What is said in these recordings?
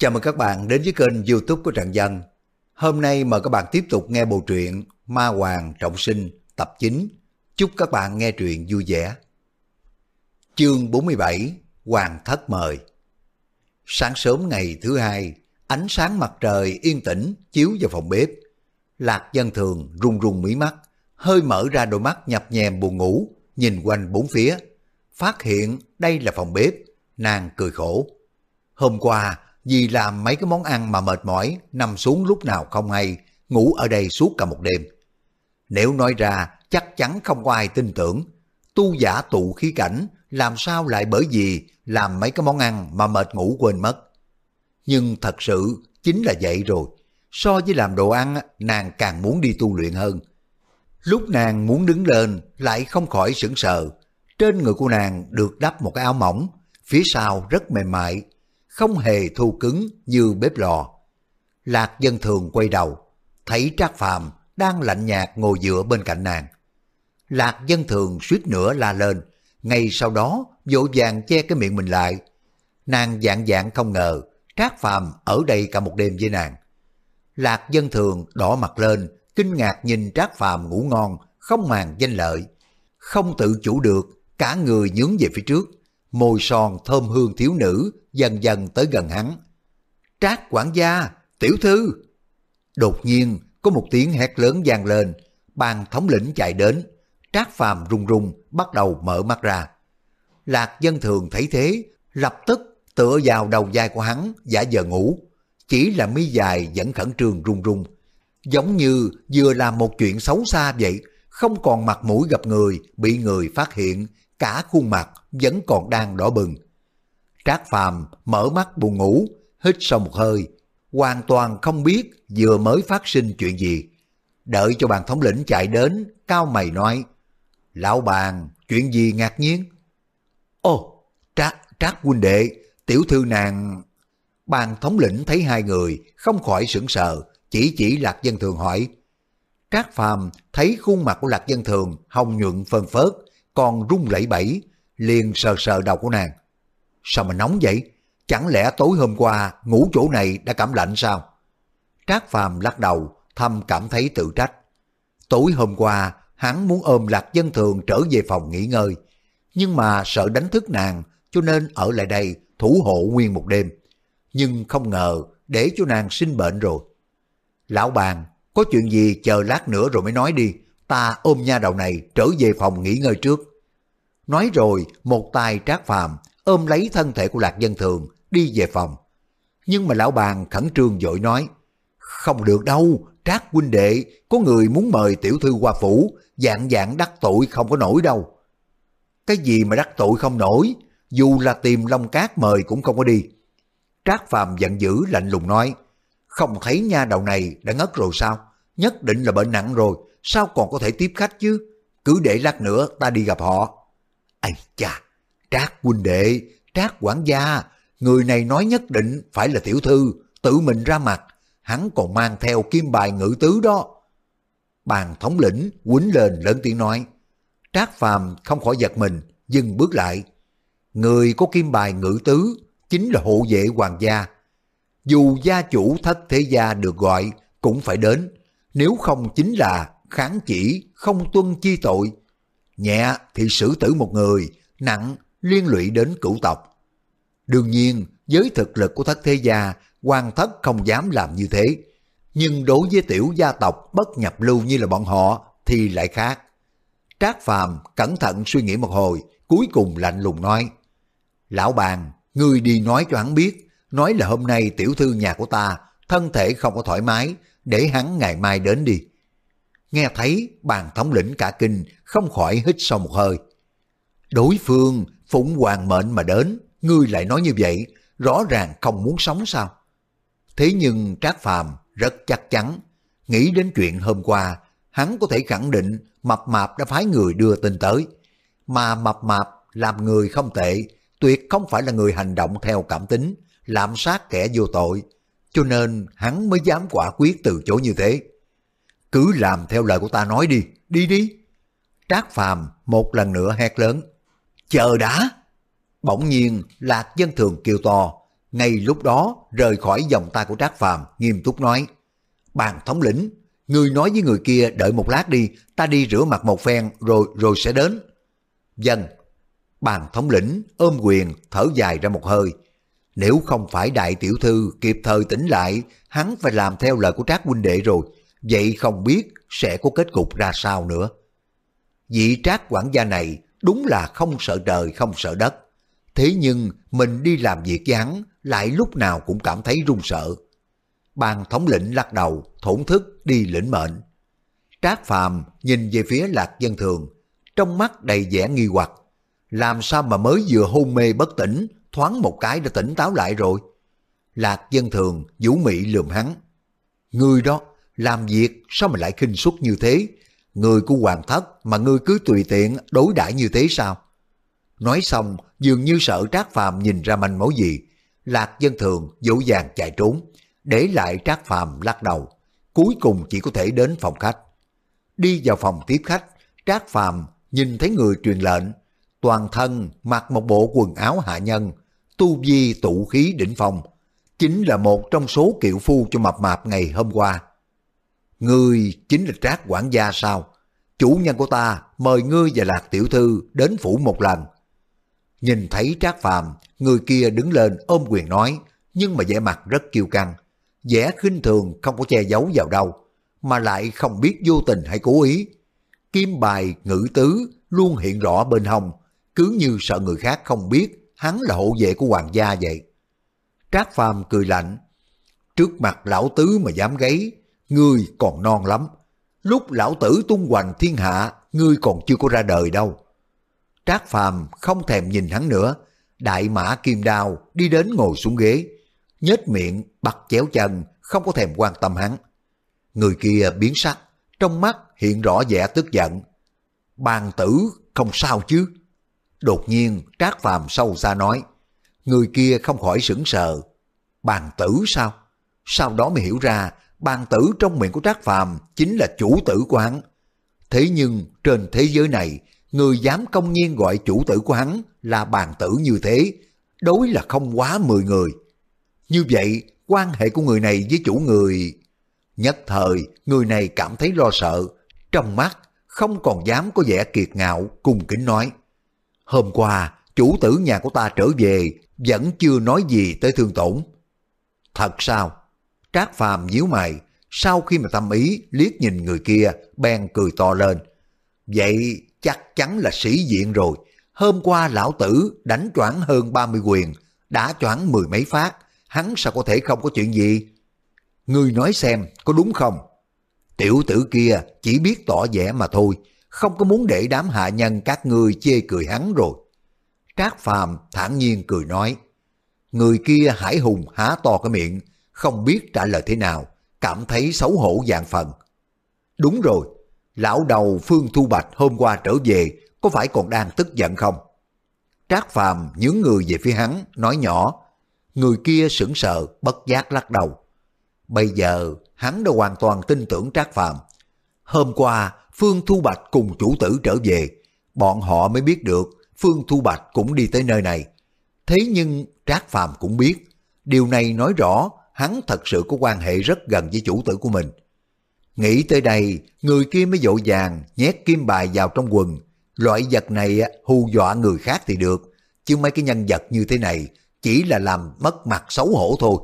Chào mừng các bạn đến với kênh youtube của Trần Dân. Hôm nay mời các bạn tiếp tục nghe bộ truyện Ma Hoàng Trọng Sinh tập 9. Chúc các bạn nghe truyện vui vẻ. Chương 47 Hoàng Thất Mời Sáng sớm ngày thứ hai, ánh sáng mặt trời yên tĩnh chiếu vào phòng bếp. Lạc dân thường run run mí mắt, hơi mở ra đôi mắt nhập nhèm buồn ngủ, nhìn quanh bốn phía. Phát hiện đây là phòng bếp, nàng cười khổ. Hôm qua, vì làm mấy cái món ăn mà mệt mỏi, nằm xuống lúc nào không hay, ngủ ở đây suốt cả một đêm. Nếu nói ra, chắc chắn không có ai tin tưởng. Tu giả tụ khí cảnh, làm sao lại bởi vì làm mấy cái món ăn mà mệt ngủ quên mất. Nhưng thật sự chính là vậy rồi. So với làm đồ ăn, nàng càng muốn đi tu luyện hơn. Lúc nàng muốn đứng lên, lại không khỏi sững sờ. Trên người của nàng được đắp một cái áo mỏng, phía sau rất mềm mại, không hề thu cứng như bếp lò. Lạc dân thường quay đầu, thấy Trác Phàm đang lạnh nhạt ngồi dựa bên cạnh nàng. Lạc dân thường suýt nữa la lên, ngay sau đó vội vàng che cái miệng mình lại. Nàng dạng dạng không ngờ, Trác Phàm ở đây cả một đêm với nàng. Lạc dân thường đỏ mặt lên, kinh ngạc nhìn Trác Phàm ngủ ngon, không màng danh lợi. Không tự chủ được, cả người nhướng về phía trước, môi son thơm hương thiếu nữ dần dần tới gần hắn. Trác quản gia, tiểu thư. Đột nhiên có một tiếng hét lớn vang lên, bàn thống lĩnh chạy đến, Trác phàm run run bắt đầu mở mắt ra. Lạc dân thường thấy thế, lập tức tựa vào đầu vai của hắn giả vờ ngủ. Chỉ là mi dài vẫn khẩn trương run run. Giống như vừa làm một chuyện xấu xa vậy, không còn mặt mũi gặp người, bị người phát hiện, cả khuôn mặt vẫn còn đang đỏ bừng. Trác Phàm mở mắt buồn ngủ, hít sâu một hơi, hoàn toàn không biết vừa mới phát sinh chuyện gì. Đợi cho bàn thống lĩnh chạy đến, cao mày nói, Lão bàn, chuyện gì ngạc nhiên? Ồ, Trác, Trác huynh đệ, tiểu thư nàng... Bàn thống lĩnh thấy hai người, không khỏi sững sờ, chỉ chỉ Lạc Dân Thường hỏi. Trác Phàm thấy khuôn mặt của Lạc Dân Thường hồng nhuận phân phớt, còn rung lẩy bẩy, liền sờ sờ đầu của nàng. Sao mà nóng vậy? Chẳng lẽ tối hôm qua ngủ chỗ này đã cảm lạnh sao? Trác Phàm lắc đầu, thầm cảm thấy tự trách. Tối hôm qua, hắn muốn ôm Lạc Dân Thường trở về phòng nghỉ ngơi, nhưng mà sợ đánh thức nàng, cho nên ở lại đây thủ hộ nguyên một đêm. Nhưng không ngờ để cho nàng sinh bệnh rồi. Lão bàn, có chuyện gì chờ lát nữa rồi mới nói đi, ta ôm nha đầu này trở về phòng nghỉ ngơi trước. Nói rồi, một tay trác phàm ôm lấy thân thể của Lạc Dân Thường, đi về phòng. Nhưng mà lão bàn khẩn trương dội nói, không được đâu, trác huynh đệ, có người muốn mời tiểu thư qua phủ, dạng dạng đắc tội không có nổi đâu. Cái gì mà đắc tội không nổi, dù là tìm Long Cát mời cũng không có đi. Trác Phàm giận dữ lạnh lùng nói, không thấy nha đầu này đã ngất rồi sao? Nhất định là bệnh nặng rồi, sao còn có thể tiếp khách chứ? Cứ để lát nữa ta đi gặp họ. Ây cha, Trác huynh đệ, Trác quản gia, người này nói nhất định phải là tiểu thư, tự mình ra mặt, hắn còn mang theo kim bài ngự tứ đó. Bàn thống lĩnh quýnh lên lớn tiếng nói, Trác phàm không khỏi giật mình, dừng bước lại. Người có kim bài ngự tứ chính là hộ vệ hoàng gia. Dù gia chủ thất thế gia được gọi cũng phải đến, nếu không chính là kháng chỉ không tuân chi tội. Nhẹ thì xử tử một người, nặng liên lụy đến cửu tộc. Đương nhiên, với thực lực của thất thế gia, quan thất không dám làm như thế. Nhưng đối với tiểu gia tộc bất nhập lưu như là bọn họ thì lại khác. Trác Phàm cẩn thận suy nghĩ một hồi, cuối cùng lạnh lùng nói. Lão bàn, ngươi đi nói cho hắn biết, nói là hôm nay tiểu thư nhà của ta, thân thể không có thoải mái, để hắn ngày mai đến đi. Nghe thấy bàn thống lĩnh cả kinh, không khỏi hít sâu một hơi. Đối phương phụng hoàng mệnh mà đến, ngươi lại nói như vậy, rõ ràng không muốn sống sao? Thế nhưng Trác Phàm rất chắc chắn, nghĩ đến chuyện hôm qua, hắn có thể khẳng định Mập Mạp đã phái người đưa tin tới. Mà Mập Mạp làm người không tệ, tuyệt không phải là người hành động theo cảm tính, lạm sát kẻ vô tội, cho nên hắn mới dám quả quyết từ chỗ như thế. Cứ làm theo lời của ta nói đi, đi đi. Trác Phàm một lần nữa hét lớn, chờ đã. Bỗng nhiên Lạc Dân Thường kêu to, ngay lúc đó rời khỏi vòng tay của Trác Phàm nghiêm túc nói, bàn thống lĩnh, người nói với người kia đợi một lát đi, ta đi rửa mặt một phen rồi rồi sẽ đến. Dân, bàn thống lĩnh ôm quyền thở dài ra một hơi. Nếu không phải đại tiểu thư kịp thời tỉnh lại, hắn phải làm theo lời của Trác huynh đệ rồi, vậy không biết sẽ có kết cục ra sao nữa. Vị Trác quản gia này đúng là không sợ trời không sợ đất. Thế nhưng mình đi làm việc với hắn lại lúc nào cũng cảm thấy run sợ. Ban thống lĩnh lắc đầu, thổn thức đi lĩnh mệnh. Trác Phàm nhìn về phía Lạc Dân Thường, trong mắt đầy vẻ nghi hoặc. Làm sao mà mới vừa hôn mê bất tỉnh, thoáng một cái đã tỉnh táo lại rồi? Lạc Dân Thường vũ mị lườm hắn. Người đó, làm việc sao mà lại khinh suất như thế? Người của hoàng thất mà ngươi cứ tùy tiện đối đãi như thế sao? Nói xong, dường như sợ Trác Phàm nhìn ra manh mối gì. Lạc dân thường dỗ dàng chạy trốn, để lại Trác Phàm lắc đầu. Cuối cùng chỉ có thể đến phòng khách. Đi vào phòng tiếp khách, Trác Phàm nhìn thấy người truyền lệnh. Toàn thân mặc một bộ quần áo hạ nhân, tu vi tụ khí đỉnh phong. Chính là một trong số kiệu phu cho mập mạp ngày hôm qua. Ngươi chính là Trác quản gia sao? Chủ nhân của ta mời ngươi và Lạc Tiểu Thư đến phủ một lần. Nhìn thấy Trác Phàm, người kia đứng lên ôm quyền nói, nhưng mà vẻ mặt rất kiêu căng. vẻ khinh thường không có che giấu vào đâu, mà lại không biết vô tình hay cố ý. Kim bài ngữ tứ luôn hiện rõ bên hông, cứ như sợ người khác không biết hắn là hộ vệ của hoàng gia vậy. Trác Phàm cười lạnh, trước mặt lão tứ mà dám gáy, ngươi còn non lắm. Lúc lão tử tung hoành thiên hạ, ngươi còn chưa có ra đời đâu. Trác Phàm không thèm nhìn hắn nữa, đại mã kim đao đi đến ngồi xuống ghế, nhếch miệng, bắt chéo chân, không có thèm quan tâm hắn. Người kia biến sắc, trong mắt hiện rõ vẻ tức giận. Bàn tử không sao chứ? Đột nhiên Trác Phàm sâu xa nói, người kia không khỏi sững sờ. Bàn tử sao? Sau đó mới hiểu ra bàn tử trong miệng của Trác Phàm chính là chủ tử của hắn. Thế nhưng trên thế giới này, người dám công nhiên gọi chủ tử của hắn là bàn tử như thế, đối là không quá 10 người. Như vậy, quan hệ của người này với chủ người... Nhất thời, người này cảm thấy lo sợ, trong mắt không còn dám có vẻ kiệt ngạo, cung kính nói. Hôm qua, chủ tử nhà của ta trở về, vẫn chưa nói gì tới thương tổn. Thật sao? Trác Phàm nhíu mày, sau khi mà tâm ý liếc nhìn người kia, bèn cười to lên. Vậy chắc chắn là sĩ diện rồi. Hôm qua lão tử đánh choáng hơn 30 quyền, đã choáng mười mấy phát, hắn sao có thể không có chuyện gì? Ngươi nói xem, có đúng không? Tiểu tử kia chỉ biết tỏ vẻ mà thôi, không có muốn để đám hạ nhân các ngươi chê cười hắn rồi. Trác Phàm thản nhiên cười nói, người kia hải hùng há to cái miệng, không biết trả lời thế nào, cảm thấy xấu hổ dạng phần. Đúng rồi, lão đầu Phương Thu Bạch hôm qua trở về có phải còn đang tức giận không? Trác Phàm nhướng người về phía hắn, nói nhỏ. Người kia sững sờ, bất giác lắc đầu. Bây giờ hắn đã hoàn toàn tin tưởng Trác Phàm. Hôm qua Phương Thu Bạch cùng chủ tử trở về, bọn họ mới biết được Phương Thu Bạch cũng đi tới nơi này. Thế nhưng Trác Phàm cũng biết, điều này nói rõ hắn thật sự có quan hệ rất gần với chủ tử của mình. Nghĩ tới đây, người kia mới dội vàng nhét kim bài vào trong quần. Loại vật này hù dọa người khác thì được, chứ mấy cái nhân vật như thế này chỉ là làm mất mặt xấu hổ thôi.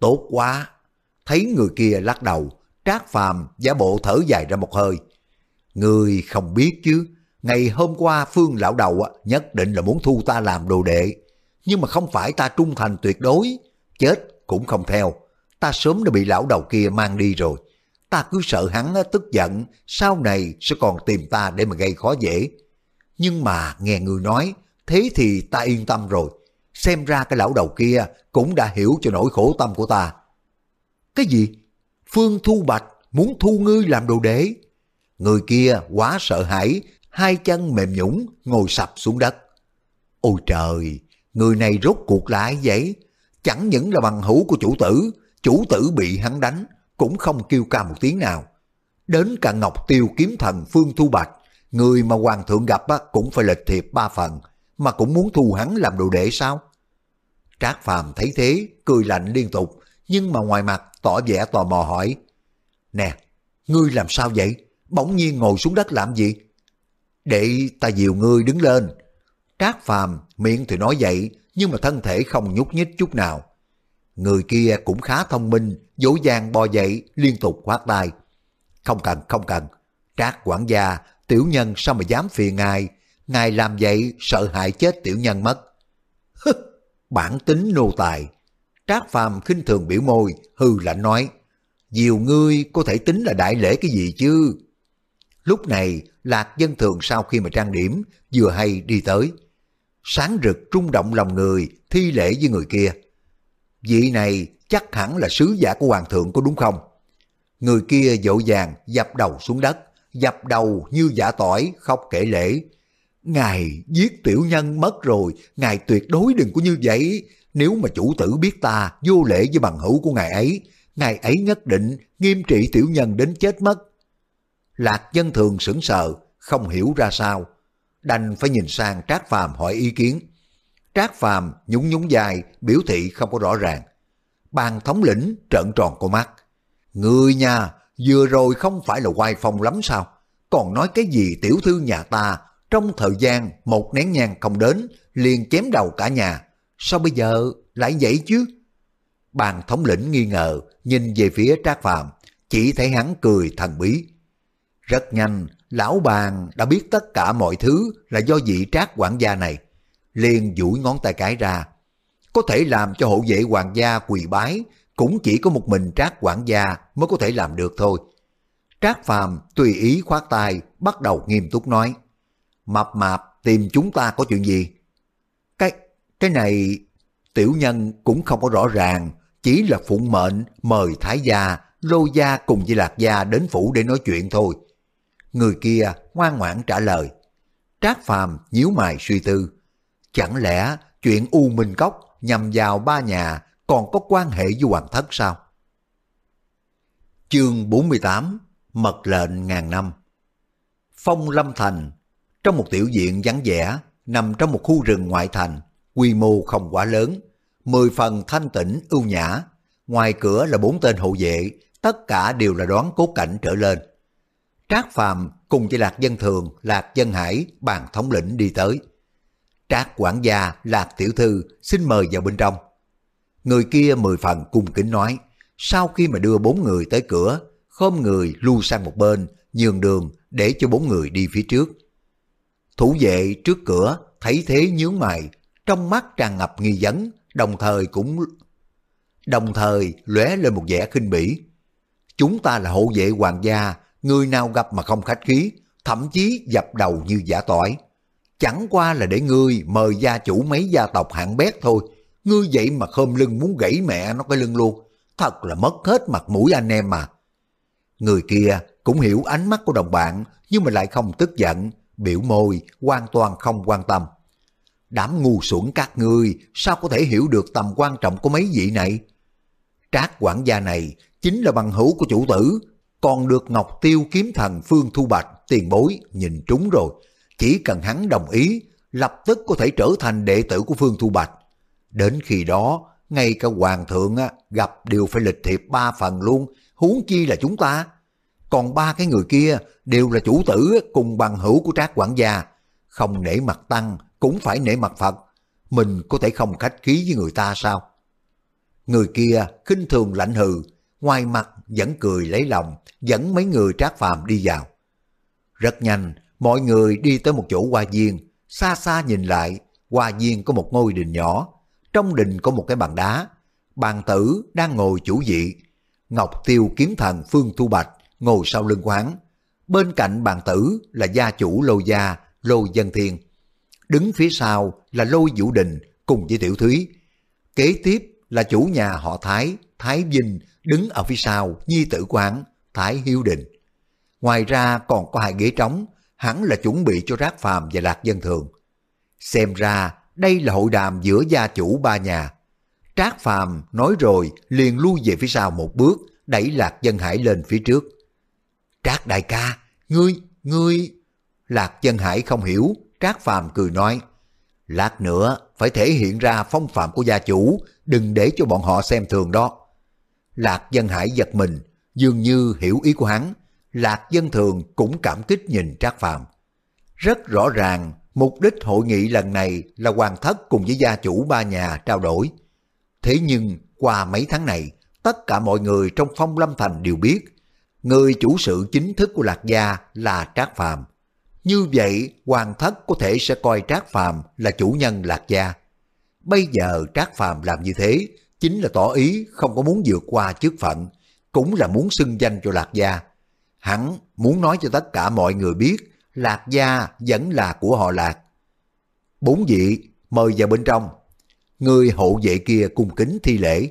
Tốt quá! Thấy người kia lắc đầu, trác phàm giả bộ thở dài ra một hơi. Người không biết chứ, ngày hôm qua Phương lão đầu nhất định là muốn thu ta làm đồ đệ, nhưng mà không phải ta trung thành tuyệt đối, chết cũng không theo. Ta sớm đã bị lão đầu kia mang đi rồi. Ta cứ sợ hắn tức giận, sau này sẽ còn tìm ta để mà gây khó dễ. Nhưng mà nghe người nói, thế thì ta yên tâm rồi. Xem ra cái lão đầu kia cũng đã hiểu cho nỗi khổ tâm của ta. Cái gì? Phương Thu Bạch muốn thu ngươi làm đồ đế. Người kia quá sợ hãi, hai chân mềm nhũng ngồi sập xuống đất. Ôi trời, người này rốt cuộc lại vậy? Chẳng những là bằng hữu của chủ tử, chủ tử bị hắn đánh, cũng không kêu ca một tiếng nào. Đến cả Ngọc Tiêu kiếm thần Phương Thu Bạch, người mà hoàng thượng gặp cũng phải lịch thiệp ba phần, mà cũng muốn thu hắn làm đồ đệ sao? Trác Phàm thấy thế, cười lạnh liên tục, nhưng mà ngoài mặt tỏ vẻ tò mò hỏi. Nè, ngươi làm sao vậy? Bỗng nhiên ngồi xuống đất làm gì? Để ta dìu ngươi đứng lên. Trác Phàm miệng thì nói vậy, nhưng mà thân thể không nhúc nhích chút nào. Người kia cũng khá thông minh, dỗ dàng bò dậy, liên tục khoát tay. Không cần, không cần. Trác quản gia, tiểu nhân sao mà dám phiền ngài? Ngài làm vậy sợ hại chết tiểu nhân mất. Bản tính nô tài. Trác phàm khinh thường biểu môi, hư lạnh nói. Diều ngươi có thể tính là đại lễ cái gì chứ? Lúc này, Lạc Dân Thường sau khi mà trang điểm, vừa hay đi tới. Sáng rực trung động lòng người, thi lễ với người kia. Vị này chắc hẳn là sứ giả của Hoàng thượng có đúng không? Người kia dỗ dàng dập đầu xuống đất, dập đầu như giả tỏi, khóc kể lễ. Ngài giết tiểu nhân mất rồi, ngài tuyệt đối đừng có như vậy. Nếu mà chủ tử biết ta vô lễ với bằng hữu của ngài ấy, ngài ấy nhất định nghiêm trị tiểu nhân đến chết mất. Lạc dân thường sững sờ, không hiểu ra sao. Đành phải nhìn sang Trác Phàm hỏi ý kiến. Trác Phàm nhún nhúng dài, biểu thị không có rõ ràng. Bàn thống lĩnh trợn tròn con mắt. Người nhà, vừa rồi không phải là quay phong lắm sao? Còn nói cái gì tiểu thư nhà ta, trong thời gian một nén nhang không đến, liền chém đầu cả nhà. Sao bây giờ lại vậy chứ? Bàn thống lĩnh nghi ngờ, nhìn về phía Trác Phàm chỉ thấy hắn cười thần bí. Rất nhanh, lão bàn đã biết tất cả mọi thứ là do vị Trác quản gia này. Liền duỗi ngón tay cái ra. Có thể làm cho hộ vệ hoàng gia quỳ bái, cũng chỉ có một mình Trác quản gia mới có thể làm được thôi. Trác Phàm tùy ý khoát tay, bắt đầu nghiêm túc nói. Mập mạp tìm chúng ta có chuyện gì? Cái, cái này tiểu nhân cũng không có rõ ràng, chỉ là phụng mệnh mời Thái gia, Lô gia cùng với Lạc gia đến phủ để nói chuyện thôi. Người kia ngoan ngoãn trả lời. Trác Phàm nhíu mày suy tư. Chẳng lẽ chuyện U Minh Cốc nhằm vào ba nhà còn có quan hệ với hoàng thất sao? Chương 48 Mật lệnh ngàn năm Phong Lâm Thành, Trong một tiểu viện vắng vẻ, nằm trong một khu rừng ngoại thành, quy mô không quá lớn, mười phần thanh tĩnh, ưu nhã ngoài cửa là bốn tên hộ vệ, tất cả đều là đoán cốt cảnh trở lên Trác Phàm cùng với Lạc Dân Thường, Lạc Dân Hải, bàn thống lĩnh đi tới. Trác quản gia, Lạc Tiểu Thư xin mời vào bên trong. Người kia mười phần cung kính nói, sau khi mà đưa bốn người tới cửa, khom người lưu sang một bên, nhường đường để cho bốn người đi phía trước. Thủ vệ trước cửa thấy thế nhướng mày, trong mắt tràn ngập nghi vấn, đồng thời cũng đồng thời lóe lên một vẻ khinh bỉ. Chúng ta là hộ vệ hoàng gia, người nào gặp mà không khách khí, thậm chí dập đầu như giả tỏi. Chẳng qua là để ngươi mời gia chủ mấy gia tộc hạng bét thôi, ngươi vậy mà khom lưng muốn gãy mẹ nó cái lưng luôn, thật là mất hết mặt mũi anh em mà. Người kia cũng hiểu ánh mắt của đồng bạn nhưng mà lại không tức giận, biểu môi, hoàn toàn không quan tâm. Đám ngu xuẩn các ngươi sao có thể hiểu được tầm quan trọng của mấy vị này? Trác quản gia này chính là bằng hữu của chủ tử, còn được Ngọc Tiêu kiếm thần Phương Thu Bạch tiền bối nhìn trúng rồi. Chỉ cần hắn đồng ý, lập tức có thể trở thành đệ tử của Phương Thu Bạch. Đến khi đó, ngay cả hoàng thượng á, gặp đều phải lịch thiệp ba phần luôn, huống chi là chúng ta. Còn ba cái người kia đều là chủ tử cùng bằng hữu của trác quản gia. Không nể mặt tăng, cũng phải nể mặt Phật. Mình có thể không khách khí với người ta sao? Người kia khinh thường lạnh hừ, ngoài mặt vẫn cười lấy lòng, dẫn mấy người trác phàm đi vào. Rất nhanh, mọi người đi tới một chỗ hoa viên, xa xa nhìn lại, hoa viên có một ngôi đình nhỏ, trong đình có một cái bàn đá, bàn tử đang ngồi chủ vị, Ngọc Tiêu kiếm thần Phương Thu Bạch ngồi sau lưng quán, bên cạnh bàn tử là gia chủ Lô Gia, Lô Dân Thiên. Đứng phía sau là Lô Vũ Đình cùng với Tiểu Thúy. Kế tiếp là chủ nhà họ Thái, Thái Vinh đứng ở phía sau Nhi tử quán, Thái Hiếu Đình. Ngoài ra còn có hai ghế trống, hẳn là chuẩn bị cho Rác Phàm và Lạc Dân Thường. Xem ra đây là hội đàm giữa gia chủ ba nhà. Trác Phàm nói rồi liền lui về phía sau một bước, đẩy Lạc Dân Hải lên phía trước. Trác đại ca, ngươi, ngươi... Lạc Dân Hải không hiểu, Trác Phàm cười nói, lát nữa phải thể hiện ra phong phạm của gia chủ, đừng để cho bọn họ xem thường đó. Lạc Dân Hải giật mình, dường như hiểu ý của hắn, Lạc Dân Thường cũng cảm kích nhìn Trác Phàm. Rất rõ ràng, mục đích hội nghị lần này là Hoàng thất cùng với gia chủ ba nhà trao đổi. Thế nhưng, qua mấy tháng này, tất cả mọi người trong phong lâm thành đều biết, người chủ sự chính thức của Lạc Gia là Trác Phàm. Như vậy, Hoàng Thất có thể sẽ coi Trác Phàm là chủ nhân Lạc Gia. Bây giờ Trác Phàm làm như thế, chính là tỏ ý không có muốn vượt qua chức phận, cũng là muốn xưng danh cho Lạc Gia. Hắn muốn nói cho tất cả mọi người biết, Lạc Gia vẫn là của họ Lạc. Bốn vị, mời vào bên trong. Người hộ vệ kia cung kính thi lễ.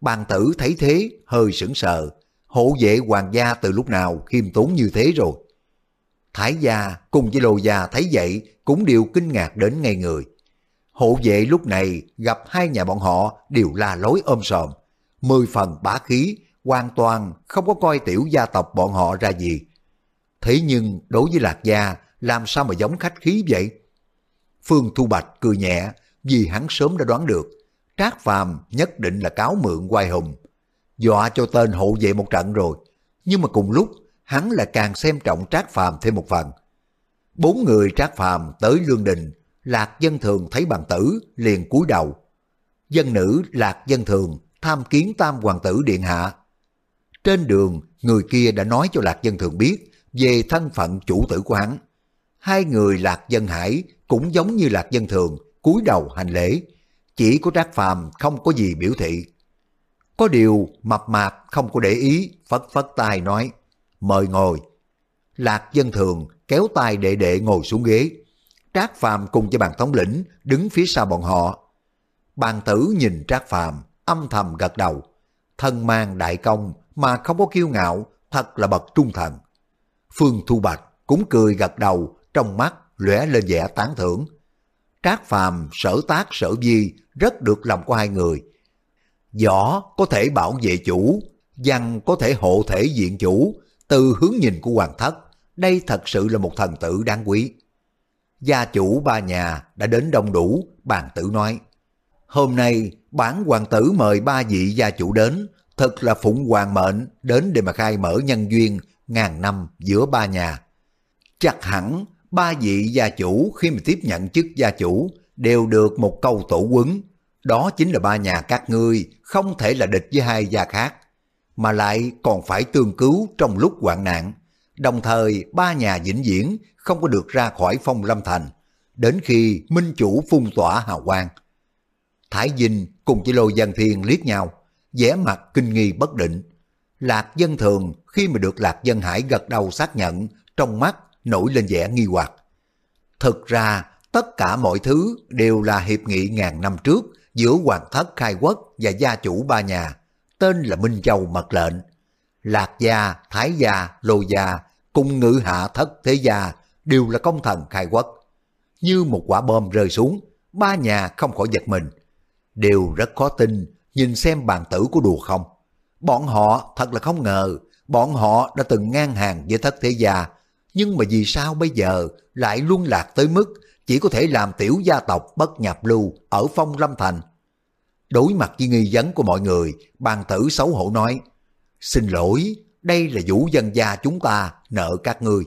Bàn tử thấy thế, hơi sững sờ. Hộ vệ hoàng gia từ lúc nào khiêm tốn như thế rồi. Thái gia cùng với lô gia thấy vậy cũng đều kinh ngạc đến ngay người. Hộ vệ lúc này gặp hai nhà bọn họ đều la lối ôm sòm. Mười phần bá khí, hoàn toàn không có coi tiểu gia tộc bọn họ ra gì. Thế nhưng đối với Lạc Gia làm sao mà giống khách khí vậy? Phương Thu Bạch cười nhẹ vì hắn sớm đã đoán được Trác Phàm nhất định là cáo mượn quay hùng. Dọa cho tên hộ vệ một trận rồi. Nhưng mà cùng lúc hắn là càng xem trọng Trác Phàm thêm một phần. Bốn người Trác Phàm tới Lương Đình, Lạc Dân Thường thấy bằng tử liền cúi đầu. Dân nữ Lạc Dân Thường tham kiến Tam Hoàng tử Điện Hạ. Trên đường, người kia đã nói cho Lạc Dân Thường biết về thân phận chủ tử của hắn. Hai người Lạc Dân Hải cũng giống như Lạc Dân Thường, cúi đầu hành lễ. Chỉ có Trác Phàm không có gì biểu thị. Có điều mập mạp không có để ý, phất phất tay nói, mời ngồi. Lạc Dân Thường kéo tay đệ đệ ngồi xuống ghế. Trác Phàm cùng với bàn thống lĩnh đứng phía sau bọn họ. Bàn tử nhìn Trác Phàm âm thầm gật đầu. Thân mang đại công mà không có kiêu ngạo, thật là bậc trung thần. Phương Thu Bạch cũng cười gật đầu, trong mắt lóe lên vẻ tán thưởng. Trác Phàm sở tác sở di rất được lòng của hai người. Võ có thể bảo vệ chủ, văn có thể hộ thể diện chủ, từ hướng nhìn của hoàng thất, đây thật sự là một thần tử đáng quý. Gia chủ ba nhà đã đến đông đủ, bàn tử nói. Hôm nay bản hoàng tử mời ba vị gia chủ đến, thật là phụng hoàng mệnh đến để mà khai mở nhân duyên ngàn năm giữa ba nhà. Chắc hẳn ba vị gia chủ khi mà tiếp nhận chức gia chủ đều được một câu tổ quấn, đó chính là ba nhà các ngươi không thể là địch với hai gia khác, mà lại còn phải tương cứu trong lúc hoạn nạn. Đồng thời ba nhà vĩnh viễn không có được ra khỏi phong lâm thành, đến khi minh chủ phun tỏa hào quang. Thái Dinh cùng chỉ Lô Giang Thiên liếc nhau, vẻ mặt kinh nghi bất định. Lạc Dân Thường khi mà được Lạc Dân Hải gật đầu xác nhận, trong mắt nổi lên vẻ nghi hoặc. Thực ra, tất cả mọi thứ đều là hiệp nghị ngàn năm trước giữa Hoàng thất khai quốc và gia chủ ba nhà, tên là Minh Châu Mật Lệnh. Lạc gia, Thái gia, Lô gia cùng ngự hạ thất thế gia đều là công thần khai quốc. Như một quả bom rơi xuống, ba nhà không khỏi giật mình. Đều rất khó tin, nhìn xem bàn tử của đùa không. Bọn họ thật là không ngờ, bọn họ đã từng ngang hàng với thất thế gia, nhưng mà vì sao bây giờ lại luân lạc tới mức chỉ có thể làm tiểu gia tộc bất nhập lưu ở phong lâm thành. Đối mặt với nghi vấn của mọi người, bàn tử xấu hổ nói, Xin lỗi, đây là vũ dân gia chúng ta, nợ các ngươi.